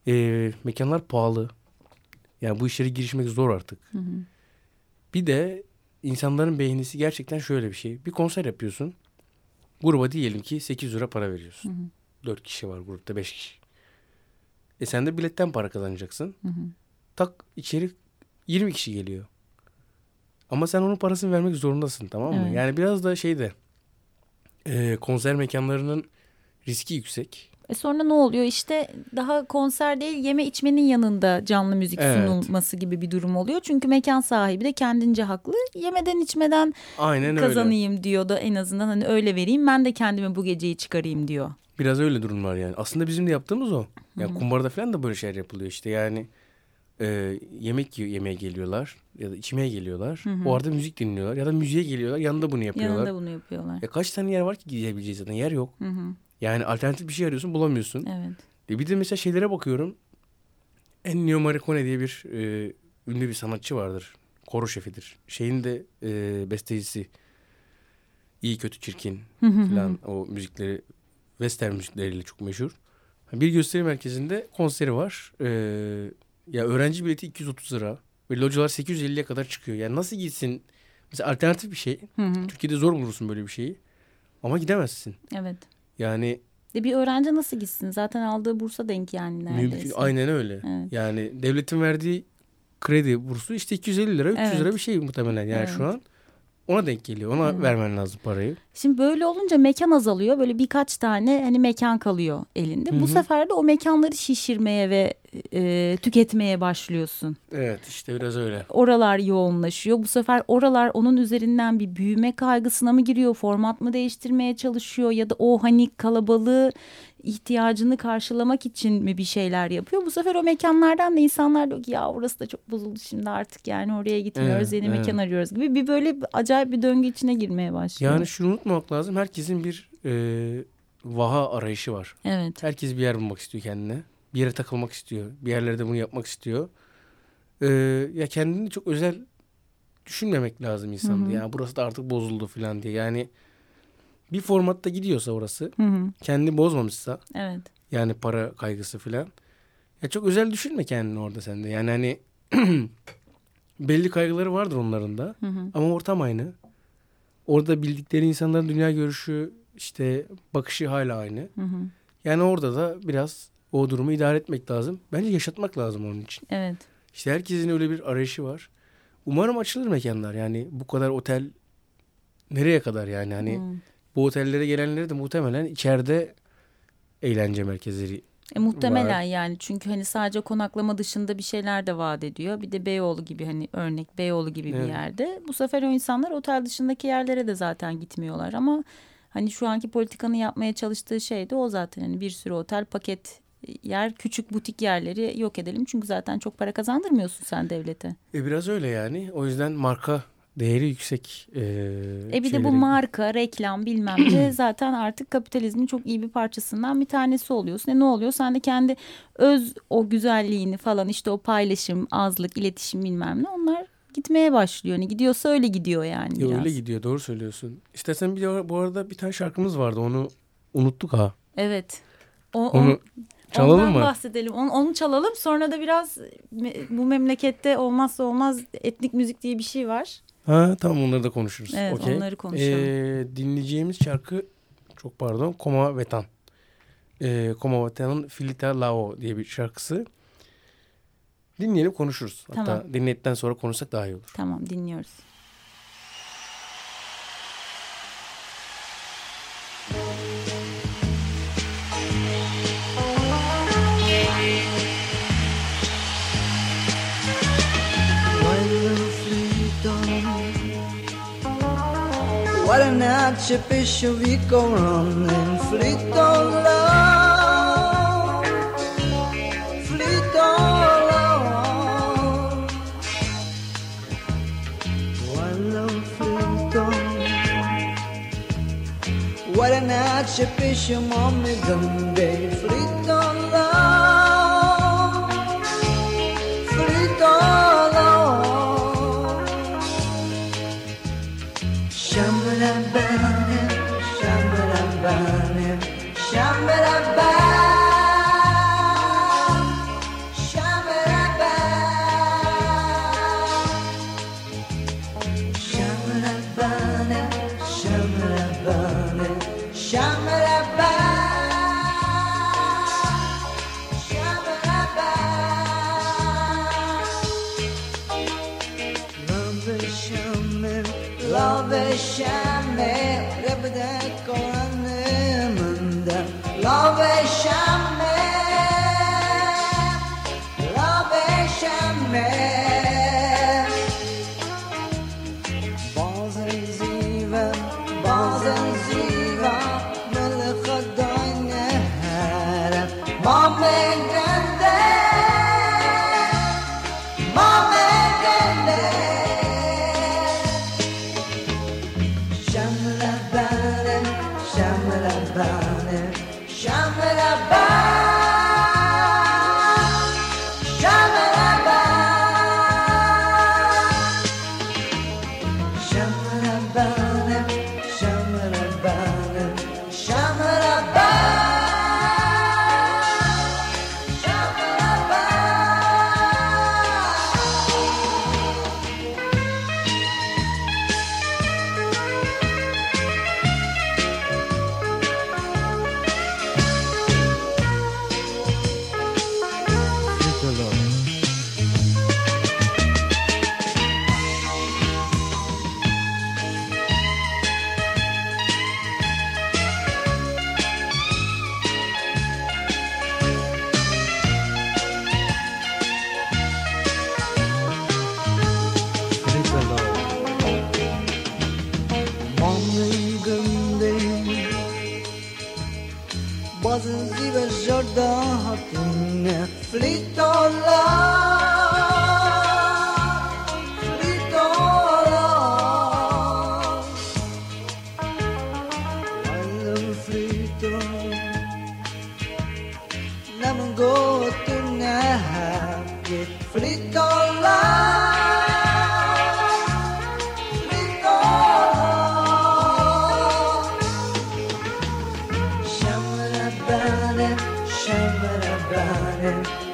Ee, mekanlar pahalı. Yani bu işlere girişmek zor artık. Hı hı. Bir de insanların beğenisi gerçekten şöyle bir şey. Bir konser yapıyorsun. Gruba diyelim ki 800 lira para veriyorsun. Hı hı. 4 kişi var grupta 5 kişi. E sen de biletten para kazanacaksın. Hı hı. Tak içeri 20 kişi geliyor. Ama sen onun parasını vermek zorundasın tamam mı? Evet. Yani biraz da şeyde e, konser mekanlarının riski yüksek. E sonra ne oluyor? İşte daha konser değil yeme içmenin yanında canlı müzik Evet. sunulması gibi bir durum oluyor. Çünkü mekan sahibi de kendince haklı. Yemeden içmeden Aynen öyle. kazanayım diyor da en azından hani öyle vereyim ben de kendime bu geceyi çıkarayım diyor. Biraz öyle durum var yani. Aslında bizim de yaptığımız o. Ya kumbarada falan da böyle şeyler yapılıyor işte. Yani e, yemek yemeye geliyorlar ya da içmeye geliyorlar. Hı hı. O arada müzik dinliyorlar ya da müziğe geliyorlar. Yanında bunu yapıyorlar. Yanında bunu yapıyorlar. Ya kaç tane yer var ki gidebileceğiz zaten yer yok. Hı hı. Yani alternatif bir şey arıyorsun bulamıyorsun. Evet. E bir de mesela şeylere bakıyorum. Ennio Morricone diye bir e, ünlü bir sanatçı vardır. Koro şefidir. Şeyin de e, bestecisi. iyi kötü çirkin falan o müzikleri western müzikleriyle çok meşhur. Bir gösteri merkezinde konseri var. Ee, ya öğrenci bileti 230 lira ve localar 850'ye kadar çıkıyor. Yani nasıl gitsin? Mesela alternatif bir şey. Türkiye'de zor bulursun böyle bir şeyi. Ama gidemezsin. Evet. Yani De bir öğrenci nasıl gitsin? Zaten aldığı bursa denk yani neredeyse. mümkün aynen öyle. Evet. Yani devletin verdiği kredi bursu işte 250 lira 300 Evet. lira bir şey muhtemelen yani Evet. şu an. Ona denk geliyor. Ona vermen lazım parayı. Şimdi böyle olunca mekan azalıyor. Böyle birkaç tane hani mekan kalıyor elinde. Bu sefer de o mekanları şişirmeye ve e, tüketmeye başlıyorsun. Evet işte biraz öyle. Oralar yoğunlaşıyor. Bu sefer oralar onun üzerinden bir büyüme kaygısına mı giriyor? Format mı değiştirmeye çalışıyor? Ya da o hani kalabalığı ihtiyacını karşılamak için mi bir şeyler yapıyor? Bu sefer o mekanlardan da insanlar diyor ki ya orası da çok bozuldu şimdi artık yani oraya gitmiyoruz Evet, yeni evet. mekan arıyoruz gibi bir böyle acayip bir döngü içine girmeye başlıyor. Yani şunu unutmamak lazım. Herkesin bir e, vaha arayışı var. Evet. Herkes bir yer bulmak istiyor kendine. Bir yere takılmak istiyor. Bir yerlerde bunu yapmak istiyor. Ee, ya kendini çok özel düşünmemek lazım insanda. Yani burası da artık bozuldu falan diye. Yani bir formatta gidiyorsa orası, Hı hı. kendini bozmamışsa Evet. yani para kaygısı falan. Ya çok özel düşünme kendini orada sende. Yani hani [clears throat] belli kaygıları vardır onların da. Hı hı. Ama ortam aynı. Orada bildikleri insanların dünya görüşü, işte bakışı hala aynı. Hı hı. Yani orada da biraz o durumu idare etmek lazım. Bence yaşatmak lazım onun için. Evet. İşte herkesin öyle bir arayışı var. Umarım açılır mekanlar. Yani bu kadar otel nereye kadar yani? Hani Hı. bu otellere gelenleri de muhtemelen içeride eğlence merkezleri. E, muhtemelen Var. yani çünkü hani sadece konaklama dışında bir şeyler de vaat ediyor. Bir de Beyoğlu gibi hani örnek Beyoğlu gibi bir Evet. yerde. Bu sefer o insanlar otel dışındaki yerlere de zaten gitmiyorlar ama hani şu anki politikanın yapmaya çalıştığı şey de o zaten hani bir sürü otel paket yer küçük butik yerleri yok edelim çünkü zaten çok para kazandırmıyorsun sen devlete. E biraz öyle yani. O yüzden marka değeri yüksek. E, E bir de bu marka, reklam bilmem ne [clears throat] zaten artık kapitalizmin çok iyi bir parçasından bir tanesi oluyorsun. E ne oluyor? Sen de kendi öz o güzelliğini falan işte o paylaşım, azlık, iletişim bilmem ne onlar gitmeye başlıyor. Hani gidiyorsa öyle gidiyor yani Ya biraz. öyle gidiyor doğru söylüyorsun. İstersen bir de bu arada bir tane şarkımız vardı onu unuttuk ha. Evet. O, Onu on- çalalım ondan mı? bahsedelim. Onu, onu çalalım. Sonra da biraz bu memlekette olmazsa olmaz etnik müzik diye bir şey var. Ha tamam onları da konuşuruz. Evet, Okey. onları konuşalım. Ee, dinleyeceğimiz şarkı çok pardon Koma Vetan. Ee, Koma Vetan'ın Filita Lao diye bir şarkısı. Dinleyelim konuşuruz. Hatta Tamam. dinledikten sonra konuşsak daha iyi olur. Tamam dinliyoruz. arcivikoron en flyttar land, flyttar land. Wallan flyttar land. What an archbishop on me, don't planet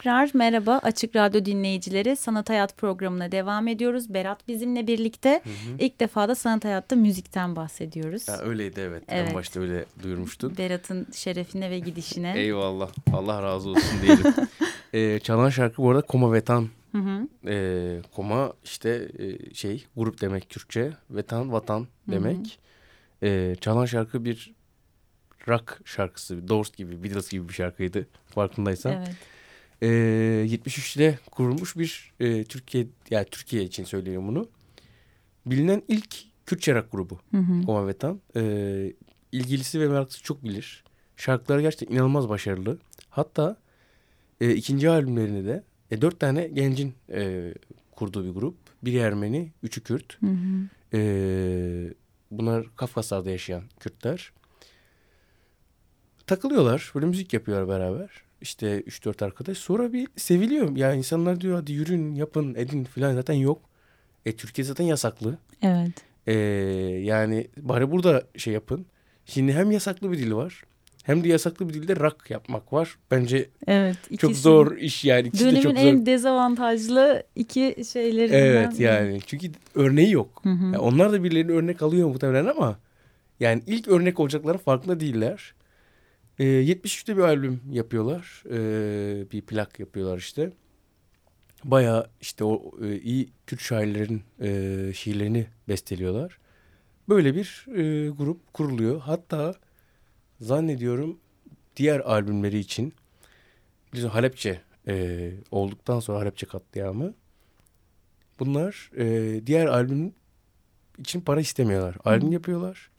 Tekrar merhaba Açık Radyo dinleyicileri. Sanat Hayat programına devam ediyoruz. Berat bizimle birlikte ilk defa da Sanat Hayat'ta müzikten bahsediyoruz. Ha, öyleydi evet. Evet. En başta öyle duyurmuştun. Berat'ın şerefine ve gidişine. [laughs] Eyvallah. Allah razı olsun diyelim. [laughs] ee, çalan şarkı bu arada Koma Vetan. Ee, Koma işte e, şey grup demek Türkçe. Vetan vatan demek. Ee, çalan şarkı bir rock şarkısı. Doors gibi, Beatles gibi bir şarkıydı. Farkındaysan. Evet. Ee, 73'te kurulmuş bir e, Türkiye yani Türkiye için söylüyorum bunu. Bilinen ilk Kürtçe rock grubu Koma Vetan. Ee, ilgilisi ve meraklısı çok bilir. Şarkıları gerçekten inanılmaz başarılı. Hatta e, ikinci albümlerini de e, dört tane gencin e, kurduğu bir grup. Biri Ermeni, üçü Kürt. E, bunlar Kafkaslar'da yaşayan Kürtler. Takılıyorlar. Böyle müzik yapıyorlar beraber. İşte 3-4 arkadaş. Sonra bir seviliyor. Ya insanlar diyor hadi yürün, yapın, edin falan zaten yok. E Türkiye zaten yasaklı. Evet. Ee, yani bari burada şey yapın. Şimdi hem yasaklı bir dil var. Hem de yasaklı bir dilde rock yapmak var. Bence Evet. çok ikisi- zor iş yani. İkisi de Dönemin çok zor. en dezavantajlı iki şeylerinden. Evet yani. Çünkü örneği yok. Yani onlar da birilerini örnek alıyor muhtemelen ama yani ilk örnek olacakları farkında değiller. Ee, 73'te bir albüm yapıyorlar. Ee, bir plak yapıyorlar işte. Bayağı işte o e, iyi Kürt şairlerin e, şiirlerini besteliyorlar. Böyle bir e, grup kuruluyor. Hatta zannediyorum diğer albümleri için bizim Halepçe e, olduktan sonra Halepçe katliamı bunlar e, diğer albüm için para istemiyorlar. Albüm yapıyorlar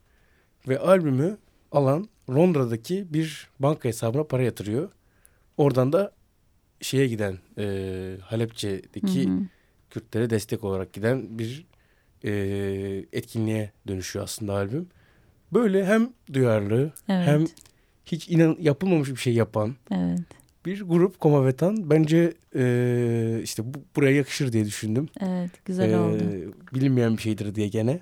ve albümü alan Londra'daki bir banka hesabına para yatırıyor. Oradan da şeye giden e, Halepçe'deki Kürtlere destek olarak giden bir e, etkinliğe dönüşüyor aslında albüm. Böyle hem duyarlı Evet. hem hiç inan yapılmamış bir şey yapan Evet. bir grup Komavetan. Bence e, işte bu, buraya yakışır diye düşündüm. Evet. Güzel Ee, oldu. bilinmeyen bir şeydir diye gene.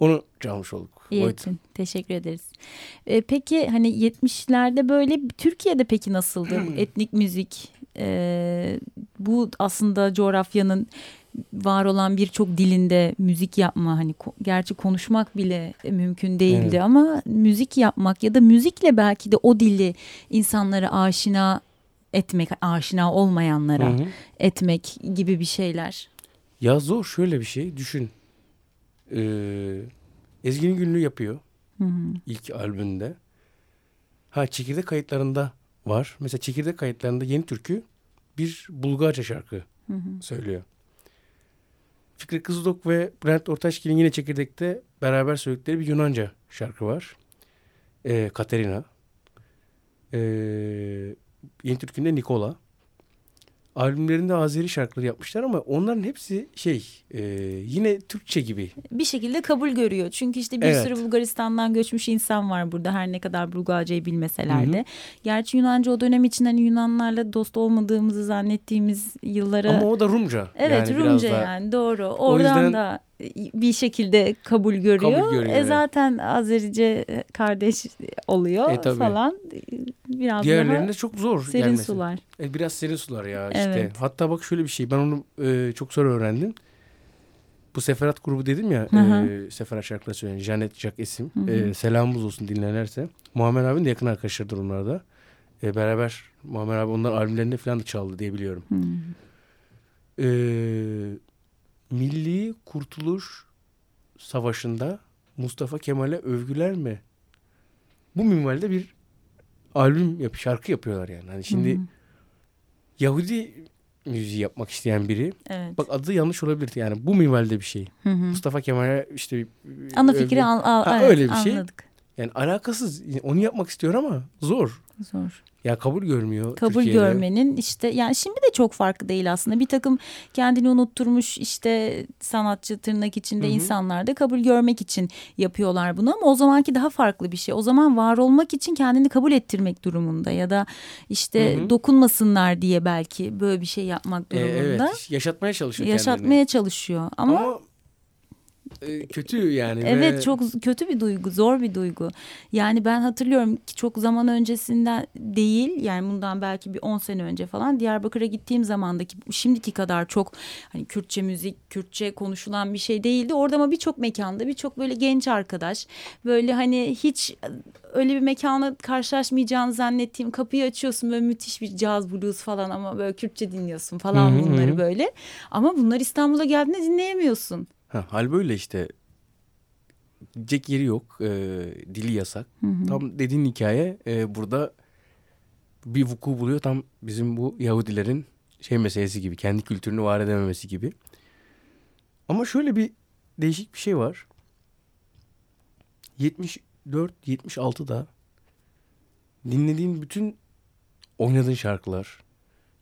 Onu çalmış olduk. İyi ettin. Teşekkür ederiz. Ee, peki hani 70'lerde böyle Türkiye'de peki nasıldı bu etnik müzik? Ee, bu aslında coğrafyanın var olan birçok dilinde müzik yapma hani ko- gerçi konuşmak bile mümkün değildi Evet. ama müzik yapmak ya da müzikle belki de o dili insanlara aşina etmek aşina olmayanlara Hı hı. etmek gibi bir şeyler. Ya zor şöyle bir şey düşün. Ee, Ezgi'nin günlüğü yapıyor. ilk albümünde. Ha çekirdek kayıtlarında var. Mesela çekirdek kayıtlarında Yeni Türkü bir Bulgarca şarkı söylüyor. Fikri Kızılok ve Bülent Ortaçgil'in yine çekirdekte beraber söyledikleri bir Yunanca şarkı var. Ee, Katerina. Ee, Yeni Türkü'nde Nikola. Albümlerinde Azeri şarkıları yapmışlar ama onların hepsi şey e, yine Türkçe gibi. Bir şekilde kabul görüyor. Çünkü işte bir Evet. sürü Bulgaristan'dan göçmüş insan var burada her ne kadar Bulgarcayı bilmeseler de. Gerçi Yunanca o dönem için hani Yunanlarla dost olmadığımızı zannettiğimiz yıllara... Ama o da Rumca. Evet yani Rumca yani doğru. Oradan yüzden- da bir şekilde kabul görüyor. Kabul görüyor, e evet. zaten Azerice kardeş oluyor E, tabii. falan. Biraz Diğerlerinde çok zor serin gelmesi. sular. E, biraz serin sular ya işte. Evet. Hatta bak şöyle bir şey ben onu e, çok sonra öğrendim. Bu Seferat grubu dedim ya Hı hı. e, Seferat şarkıları söyleyen Janet Jack isim. Hı hı. E, selamımız olsun dinlerlerse. Muammer abinin de yakın arkadaşlarıdır onlar da. E, beraber Muammer abi onların albümlerinde falan da çaldı diye biliyorum. Hmm. E, Milli Kurtuluş Savaşı'nda Mustafa Kemal'e övgüler mi? Bu minvalde bir albüm yap şarkı yapıyorlar yani. Hani şimdi hı. Yahudi müziği yapmak isteyen biri. Evet. Bak adı yanlış olabilir yani. Bu minvalde bir şey. Hı hı. Mustafa Kemal'e işte Ana övgü- fikri al, al, Ha, evet, öyle bir şey. Yani alakasız. Onu yapmak istiyor ama zor. Zor. Ya kabul görmüyor kabul Türkiye'de. görmenin işte yani şimdi de çok farklı değil aslında. Bir takım kendini unutturmuş işte sanatçı tırnak içinde Hı hı. insanlar da kabul görmek için yapıyorlar bunu ama o zamanki daha farklı bir şey. O zaman var olmak için kendini kabul ettirmek durumunda ya da işte Hı hı. dokunmasınlar diye belki böyle bir şey yapmak E, durumunda. evet yaşatmaya çalışıyor yaşatmaya çalışıyor ama, kendini. Ama kötü yani. Evet ve- çok kötü bir duygu, zor bir duygu. Yani ben hatırlıyorum ki çok zaman öncesinden değil yani bundan belki bir 10 sene önce falan Diyarbakır'a gittiğim zamandaki şimdiki kadar çok hani Kürtçe müzik, Kürtçe konuşulan bir şey değildi. Orada ama birçok mekanda birçok böyle genç arkadaş böyle hani hiç öyle bir mekana karşılaşmayacağını zannettiğim kapıyı açıyorsun böyle müthiş bir caz blues falan ama böyle Kürtçe dinliyorsun falan Hı hı bunları böyle. Ama bunlar İstanbul'a geldiğinde dinleyemiyorsun. Ha, hal böyle işte. Gidecek yeri yok. e, dili yasak. Tam dediğin hikaye e, burada bir vuku buluyor. Tam bizim bu Yahudilerin şey meselesi gibi. Kendi kültürünü var edememesi gibi. Ama şöyle bir değişik bir şey var. 74-76'da dinlediğin bütün oynadığın şarkılar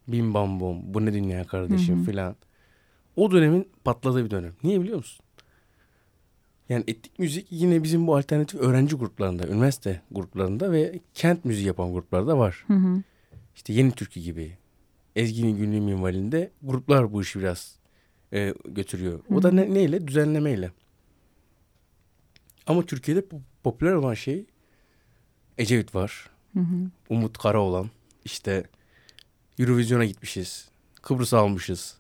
Bim Bam Bom, Bu Ne Dünya Kardeşim filan. O dönemin patladığı bir dönem. Niye biliyor musun? Yani etnik müzik yine bizim bu alternatif öğrenci gruplarında, üniversite gruplarında ve kent müziği yapan gruplarda var. Hı hı. İşte Yeni Türkü gibi, Ezgi'nin günlüğü minvalinde gruplar bu işi biraz e, götürüyor. O da ne, neyle? Düzenlemeyle. Ama Türkiye'de po- popüler olan şey Ecevit var. Hı hı. Umut Karaoğlan. İşte Eurovision'a gitmişiz. Kıbrıs'ı almışız.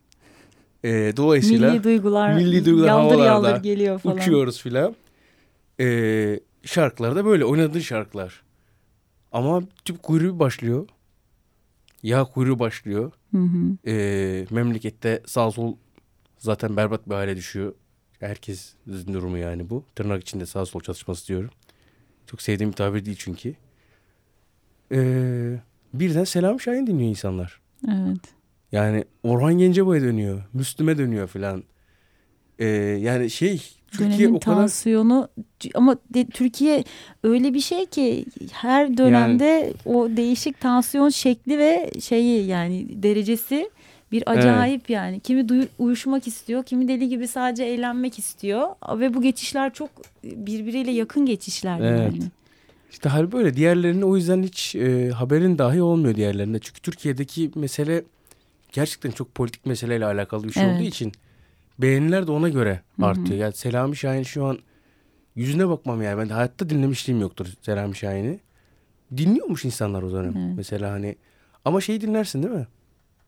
E, dolayısıyla Milli duygular, milli duygular yaldır havalarda yaldır geliyor falan. uçuyoruz filan. E, şarkılar da böyle oynadığın şarkılar. Ama tüp kuyruğu başlıyor. Yağ kuyruğu başlıyor. Hı hı. E, memlekette sağ sol zaten berbat bir hale düşüyor. Herkes durumu yani bu. Tırnak içinde sağ sol çatışması diyorum. Çok sevdiğim bir tabir değil çünkü. E, birden Selam Şahin dinliyor insanlar. Evet. Yani Orhan Gencebay'a dönüyor. Müslüm'e dönüyor filan. Ee, yani şey Türkiye Dönemin o kadar tansiyonu ama de- Türkiye öyle bir şey ki her dönemde o değişik tansiyon şekli ve şeyi yani derecesi bir acayip yani. Kimi duyu- uyuşmak istiyor, kimi deli gibi sadece eğlenmek istiyor ve bu geçişler çok birbiriyle yakın geçişler Evet. yani. işte hal böyle. Diğerlerinin o yüzden hiç e, haberin dahi olmuyor diğerlerine. Çünkü Türkiye'deki mesele gerçekten çok politik meseleyle alakalı bir şey Evet. olduğu için beğeniler de ona göre Hı hı. artıyor. Yani Selami Şahin şu an yüzüne bakmam yani. Ben hayatta dinlemişliğim yoktur Selami Şahin'i. Dinliyormuş insanlar o dönem. Evet. Mesela hani ama şeyi dinlersin değil mi?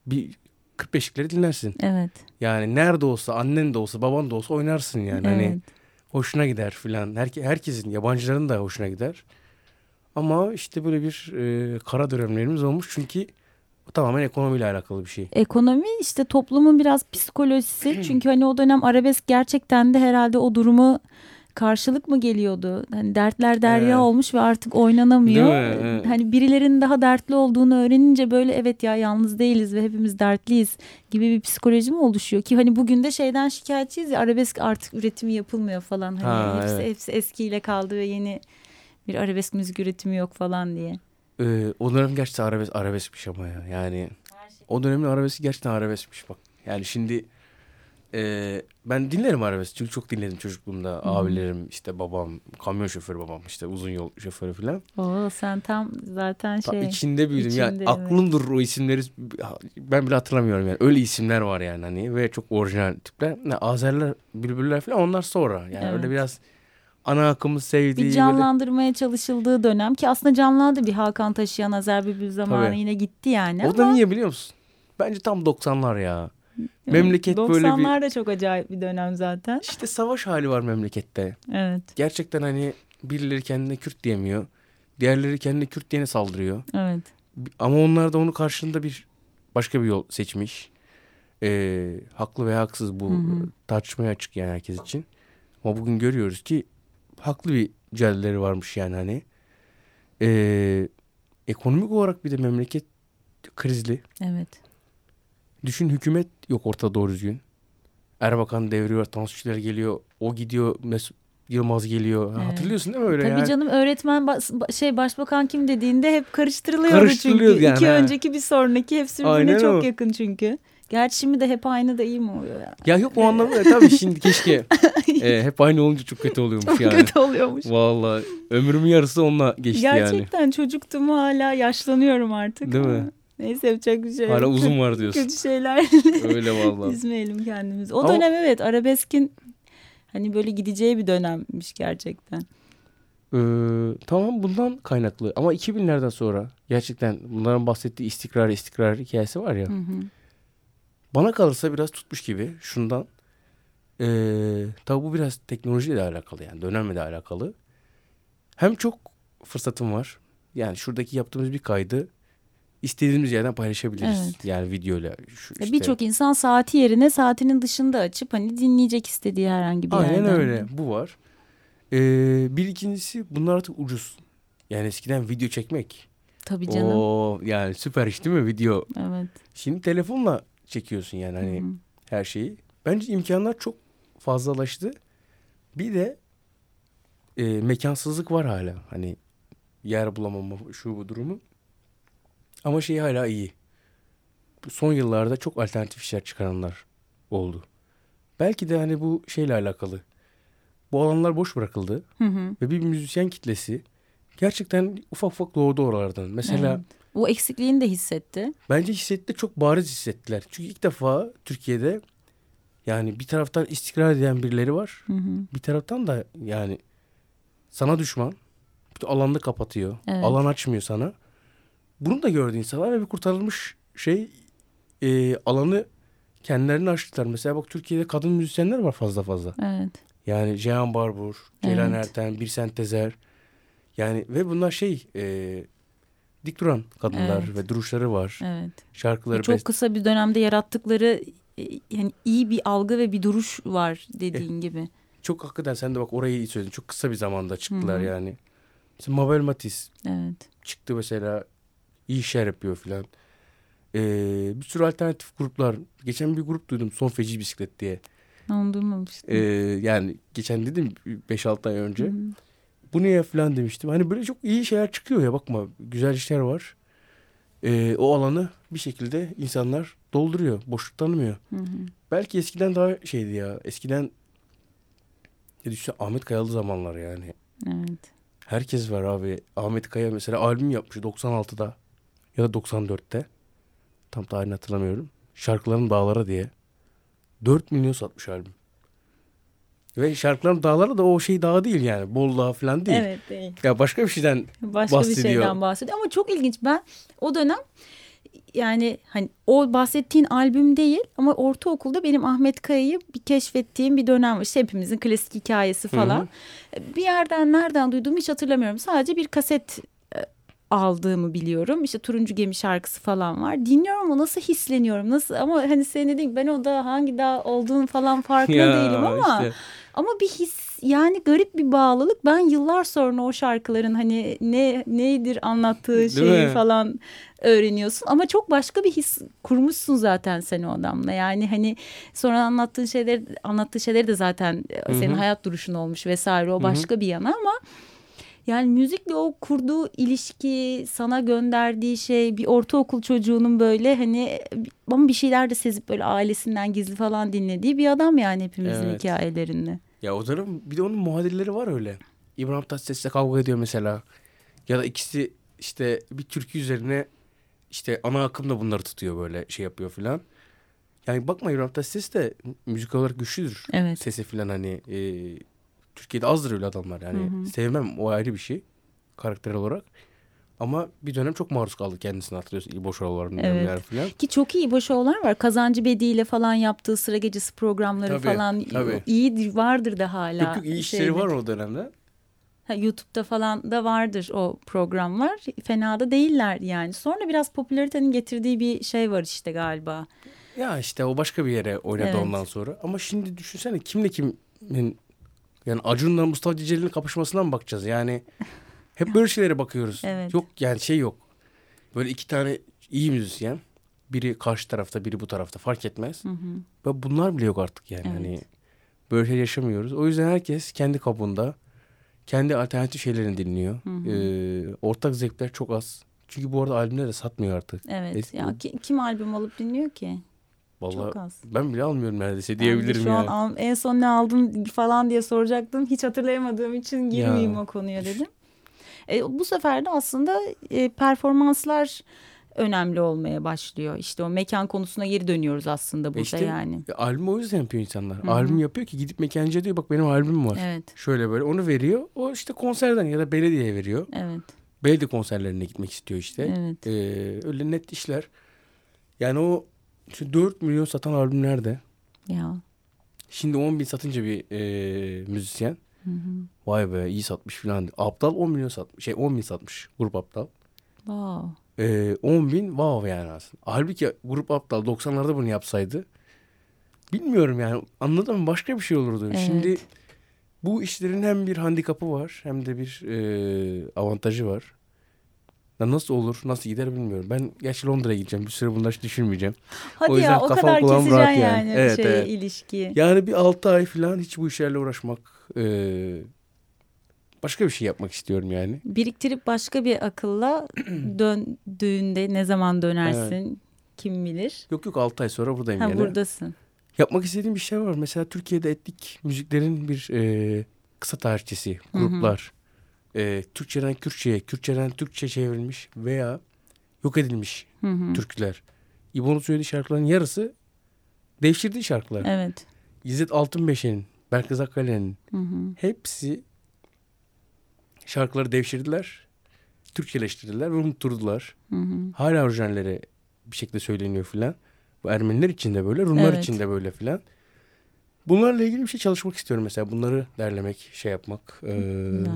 Bir 45'likleri dinlersin. Evet. Yani nerede olsa annen de olsa baban da olsa oynarsın yani. Hani evet. hoşuna gider filan. Herke, herkesin yabancıların da hoşuna gider. Ama işte böyle bir e, kara dönemlerimiz olmuş çünkü tamamen ekonomiyle alakalı bir şey. Ekonomi işte toplumun biraz psikolojisi. [clears throat] Çünkü hani o dönem arabesk gerçekten de herhalde o durumu karşılık mı geliyordu? Hani dertler derya Evet. olmuş ve artık oynanamıyor. Evet. Hani birilerinin daha dertli olduğunu öğrenince böyle evet ya yalnız değiliz ve hepimiz dertliyiz gibi bir psikoloji mi oluşuyor ki hani bugün de şeyden şikayetçiyiz ya arabesk artık üretimi yapılmıyor falan hani Ha, hepsi, evet. hepsi eskiyle kaldı ve yeni bir arabesk müzik üretimi yok falan diye. Ee, o dönem gerçekten arabesk, arabeskmiş ama ya. Yani o dönemin arabeski gerçekten arabeskmiş bak. Yani şimdi e, ben dinlerim arabesk çünkü çok dinledim çocukluğumda. Abilerim işte babam kamyon şoförü babam işte uzun yol şoförü falan. Oo, sen tam zaten şey. içinde büyüdüm. içinde, yani evet. aklım durur o isimleri ben bile hatırlamıyorum yani. Öyle isimler var yani hani ve çok orijinal tipler. Ne, Azerler, Bülbüller falan onlar sonra. Yani Evet. öyle biraz ana akımı sevdiği bir böyle- canlandırmaya çalışıldığı dönem ki aslında canlandı bir Hakan Taşıyan Azer Bülbül zamanı Tabii. yine gitti yani O ama da niye biliyor musun? Bence tam 90'lar ya. Memleket böyle bir 90'lar da çok acayip bir dönem zaten. işte savaş hali var memlekette. Evet, Gerçekten hani birileri kendine Kürt diyemiyor. Diğerleri kendine Kürt diyene saldırıyor. evet. Ama onlar da onun karşılığında bir başka bir yol seçmiş. Ee, haklı ve haksız bu Hı hı. tartışmaya açık yani herkes için. Ama bugün görüyoruz ki haklı bir mücadeleleri varmış yani hani. Ee, ekonomik olarak bir de memleket krizli. Evet. Düşün hükümet yok ortada doğru düzgün. Erbakan devriyor, Tansu geliyor. O gidiyor, Mesut Yılmaz geliyor. Evet. Hatırlıyorsun değil mi öyle Tabii yani? canım öğretmen bas- ba- şey başbakan kim dediğinde hep karıştırılıyordu Karıştırılıyordu çünkü. yani, İki ha. önceki bir sonraki hepsi birbirine Aynen çok o. yakın çünkü. Gerçi şimdi de hep aynı da iyi mi oluyor ya? Ya yok o anlamda tabii şimdi keşke [laughs] e, hep aynı olunca çok kötü oluyormuş yani. Kötü oluyormuş. Vallahi ömrümün yarısı onunla geçti yani. Gerçekten çocuktum hala yaşlanıyorum artık. Değil mi? ama Neyse yapacak bir şey yok. Hala uzun var [laughs] diyorsun. Kötü şeyler [laughs] Öyle vallahi. üzmeyelim kendimizi. O Ama- dönem evet arabeskin hani böyle gideceği bir dönemmiş gerçekten. Ee, tamam bundan kaynaklı ama 2000'lerden sonra gerçekten bunların bahsettiği istikrar istikrar hikayesi var ya. Hı hı. Bana kalırsa biraz tutmuş gibi şundan. Ee, tabii bu biraz teknolojiyle alakalı yani dönemle de alakalı. Hem çok fırsatım var. Yani şuradaki yaptığımız bir kaydı istediğimiz yerden paylaşabiliriz. Evet. Yani videoyla. Ya işte. Birçok insan saati yerine saatinin dışında açıp hani dinleyecek istediği herhangi bir Aynen yerden. öyle. Bu var. Ee, bir ikincisi bunlar artık ucuz. Yani eskiden video çekmek. Tabii canım. O yani süper iş değil mi video? Evet. Şimdi telefonla çekiyorsun yani hani Hı hı. her şeyi. Bence imkanlar çok fazlalaştı. Bir de e, mekansızlık var hala. Hani yer bulamama şu bu durumu. Ama şey hala iyi. Bu son yıllarda çok alternatif işler çıkaranlar oldu. Belki de hani bu şeyle alakalı. Bu alanlar boş bırakıldı Hı hı. ve bir müzisyen kitlesi gerçekten ufak ufak doğdu oralardan. Mesela Evet. O eksikliğini de hissetti. Bence hissetti çok bariz hissettiler. Çünkü ilk defa Türkiye'de yani bir taraftan istikrar eden birileri var. Hı hı. Bir taraftan da yani sana düşman. Bütün alanını kapatıyor. Evet. Alan açmıyor sana. Bunu da gördü insanlar ve bir kurtarılmış şey e, alanı kendilerini açtılar. Mesela bak Türkiye'de kadın müzisyenler var fazla fazla. Evet. Yani Ceyhan Barbur, Ceylan Evet. Erten, Birsen Tezer. Yani ve bunlar şey e, dik duran kadınlar Evet. ve duruşları var. Evet. Şarkıları Çok best- kısa bir dönemde yarattıkları e, yani iyi bir algı ve bir duruş var dediğin gibi. Çok hakikaten sen de bak orayı iyi söyledin. Çok kısa bir zamanda çıktılar Hı hı. yani. Mesela Mabel Matiz Evet. çıktı mesela. iyi işler yapıyor filan. Ee, bir sürü alternatif gruplar. Geçen bir grup duydum. Son Feci Bisiklet diye. Onu duymamıştım. Ee, yani geçen dedim 5-6 ay önce. Hı hı. Bu ne ya filan demiştim. Hani böyle çok iyi şeyler çıkıyor ya bakma. Güzel işler var. Ee, o alanı bir şekilde insanlar dolduruyor. Boşluk tanımıyor. Hı hı. Belki eskiden daha şeydi ya. Eskiden ya düşünsene Ahmet Kayalı zamanlar yani. Evet. Herkes var abi. Ahmet Kaya mesela albüm yapmış 96'da ya da 94'te. Tam tarihini hatırlamıyorum. Şarkıların Dağlara diye. 4 milyon satmış albüm. Ve şarkıların Dağlara da o şey dağ değil yani. Bol Dağı falan değil. Evet değil. Ya başka bir şeyden Başka bir bahsediyor. şeyden bahsediyor. Ama çok ilginç. Ben o dönem yani hani o bahsettiğin albüm değil ama ortaokulda benim Ahmet Kaya'yı bir keşfettiğim bir dönem var. İşte hepimizin klasik hikayesi falan. Bir yerden nereden duyduğumu hiç hatırlamıyorum. Sadece bir kaset e, aldığımı biliyorum. İşte Turuncu Gemi şarkısı falan var. Dinliyorum o nasıl hisleniyorum. Nasıl ama hani senin dediğin gibi ben o da hangi dağ olduğunu falan farkında Ya değilim ama işte. Ama bir his yani garip bir bağlılık. Ben yıllar sonra o şarkıların hani ne neydir anlattığı şeyi falan öğreniyorsun. Ama çok başka bir his kurmuşsun zaten sen o adamla. Yani hani sonra anlattığın şeyler anlattığı şeyleri de zaten e, senin hı. hayat duruşun olmuş vesaire o hı. başka bir yana ama Yani müzikle o kurduğu ilişki, sana gönderdiği şey bir ortaokul çocuğunun böyle hani ama bir şeyler de sezip böyle ailesinden gizli falan dinlediği bir adam yani hepimizin Evet. hikayelerinde. Ya o dönem bir de onun muadilleri var öyle. İbrahim Tatlıses'le kavga ediyor mesela. Ya da ikisi işte bir türkü üzerine işte ana akım da bunları tutuyor böyle şey yapıyor filan. Yani bakma İbrahim Tatlıses de müzik olarak güçlüdür. Evet. Sesi filan hani e, Türkiye'de azdır öyle adamlar yani. Sevmem o ayrı bir şey karakter olarak. Ama bir dönem çok maruz kaldı kendisini hatırlıyorsun. İbo Şoralar'ın Evet. filan. Ki çok iyi İbo şovlar var. Kazancı Bedi ile falan yaptığı sıra gecesi programları Tabii, falan tabii. iyi vardır da hala. Yok yok iyi işleri şeyde. var o dönemde. Ha, YouTube'da falan da vardır o programlar. Fena da değiller yani. Sonra biraz popülaritenin getirdiği bir şey var işte galiba. Ya işte o başka bir yere oynadı Evet. ondan sonra. Ama şimdi düşünsene kimle kimin yani Acun'la Mustafa Ceceli'nin kapışmasına mı bakacağız? Yani hep böyle şeylere bakıyoruz. Evet. Yok yani şey yok. Böyle iki tane iyi müzisyen. Biri karşı tarafta biri bu tarafta fark etmez. Ve bunlar bile yok artık yani. Evet. Hani böyle şey yaşamıyoruz. O yüzden herkes kendi kabuğunda kendi alternatif şeylerini dinliyor. Ee, ortak zevkler çok az. Çünkü bu arada albümler de satmıyor artık. Evet. Eski- ya ki- kim albüm alıp dinliyor ki? Vallahi çok az. ben bile almıyorum neredeyse Ben diyebilirim şu yani. an en son ne aldın falan diye soracaktım. Hiç hatırlayamadığım için girmeyeyim Ya. o konuya dedim. E, bu sefer de aslında e, performanslar önemli olmaya başlıyor. İşte o mekan konusuna geri dönüyoruz aslında burada İşte yani. e, albüm o yüzden yapıyor insanlar. Albüm yapıyor ki gidip mekancıya diyor bak benim albümüm var. Evet. Şöyle böyle onu veriyor. O işte konserden ya da belediyeye veriyor. Evet. Belediye konserlerine gitmek istiyor işte. Evet. Ee, öyle net işler. Yani o şu 4 milyon satan albümlerde Ya. şimdi 10 bin satınca bir e, müzisyen vay be iyi satmış falan. Aptal 10 milyon satmış. Şey 10 bin satmış grup aptal. Wow. Ee, 10 bin wow yani aslında. Halbuki grup aptal 90'larda bunu yapsaydı bilmiyorum yani anladın mı başka bir şey olurdu. Evet. Şimdi bu işlerin hem bir handikapı var hem de bir e, avantajı var. Ya nasıl olur nasıl gider bilmiyorum. Ben gerçi Londra'ya gideceğim bir süre bunları hiç düşünmeyeceğim. Hadi O yüzden ya o kafam kadar kulağım rahat yani, yani. Evet, şey evet. ilişkiyi. Yani bir 6 ay falan hiç bu işlerle uğraşmak e, başka bir şey yapmak istiyorum yani. Biriktirip başka bir akılla [clears throat] döndüğünde ne zaman dönersin kim bilir. Yok yok 6 ay sonra buradayım Ha gene. buradasın. Yapmak istediğim bir şey var. Mesela Türkiye'de etnik müziklerin bir e, kısa tarihçesi, gruplar. E, Türkçeden Kürtçe'ye, Kürtçeden Türkçe çevrilmiş veya yok edilmiş türküler. İbo'nun söylediği şarkıların yarısı devşirdiği şarkılar. Evet. İzzet Altınbeş'in, Berkız Akkale'nin hepsi şarkıları devşirdiler. Türkçeleştirdiler ve unutturdular. Hala orijinalleri bir şekilde söyleniyor filan. Bu Ermeniler için de böyle, Rumlar Evet. için de böyle filan. Bunlarla ilgili bir şey çalışmak istiyorum mesela. Bunları derlemek, şey yapmak, e, Güzel.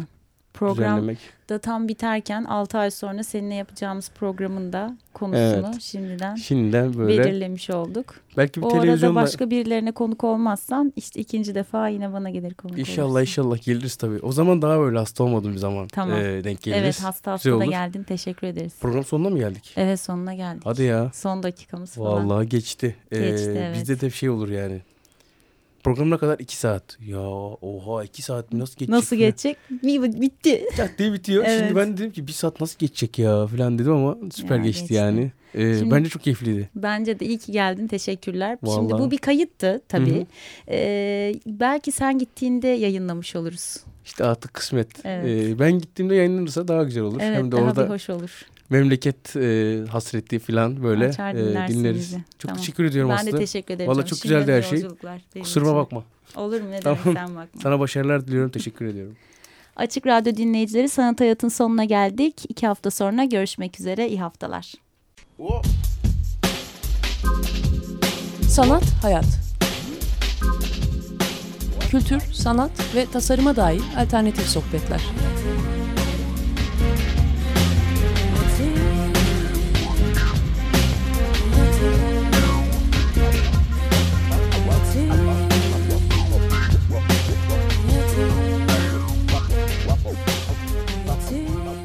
Program da tam biterken 6 ay sonra seninle yapacağımız programın da konusunu Evet. şimdiden Şimdiden böyle. belirlemiş olduk. Belki bir O arada televizyonda başka birilerine konuk olmazsan işte ikinci defa yine bana gelir konuk İnşallah olursun. inşallah geliriz tabii. O zaman daha böyle hasta olmadığım bir zaman Tamam. e, denk geliriz. Evet hasta hasta da geldin teşekkür ederiz. Program sonuna mı geldik? Evet sonuna geldik. Hadi ya. Son dakikamız falan. Vallahi geçti. Ee, Geçti, evet. Bizde de bir şey olur yani. Programına kadar iki saat. Ya oha iki saat mi nasıl geçecek? Nasıl ya? geçecek? Bir, bitti. Çat diye bitiyor. Evet. Şimdi ben dedim ki bir saat nasıl geçecek ya falan dedim ama süper Ya, geçti, geçti. yani. Ee, Şimdi- Bence çok keyifliydi. Bence de iyi ki geldin. Teşekkürler. Şimdi Vallahi. bu bir kayıttı tabii. Hı hı. Ee, belki sen gittiğinde yayınlamış oluruz. İşte artık kısmet. Evet. Ee, ben gittiğimde yayınlanırsa daha güzel olur. Evet Hem de daha orada bir hoş olur. Memleket e, hasreti falan böyle Açar e, dinleriz. bizi. Çok Tamam. teşekkür ediyorum Ben Aslı. de teşekkür ederim. Vallahi canım. çok Şimdiden güzeldi her şey. Kusuruma için. bakma. Olur mu? Ne Tamam. demek sen bakma. Sana başarılar diliyorum. Teşekkür ediyorum. Açık Radyo dinleyicileri Sanat Hayat'ın sonuna geldik. İki hafta sonra görüşmek üzere. İyi haftalar. Sanat, hayat. Kültür, sanat ve tasarıma dair alternatif sohbetler.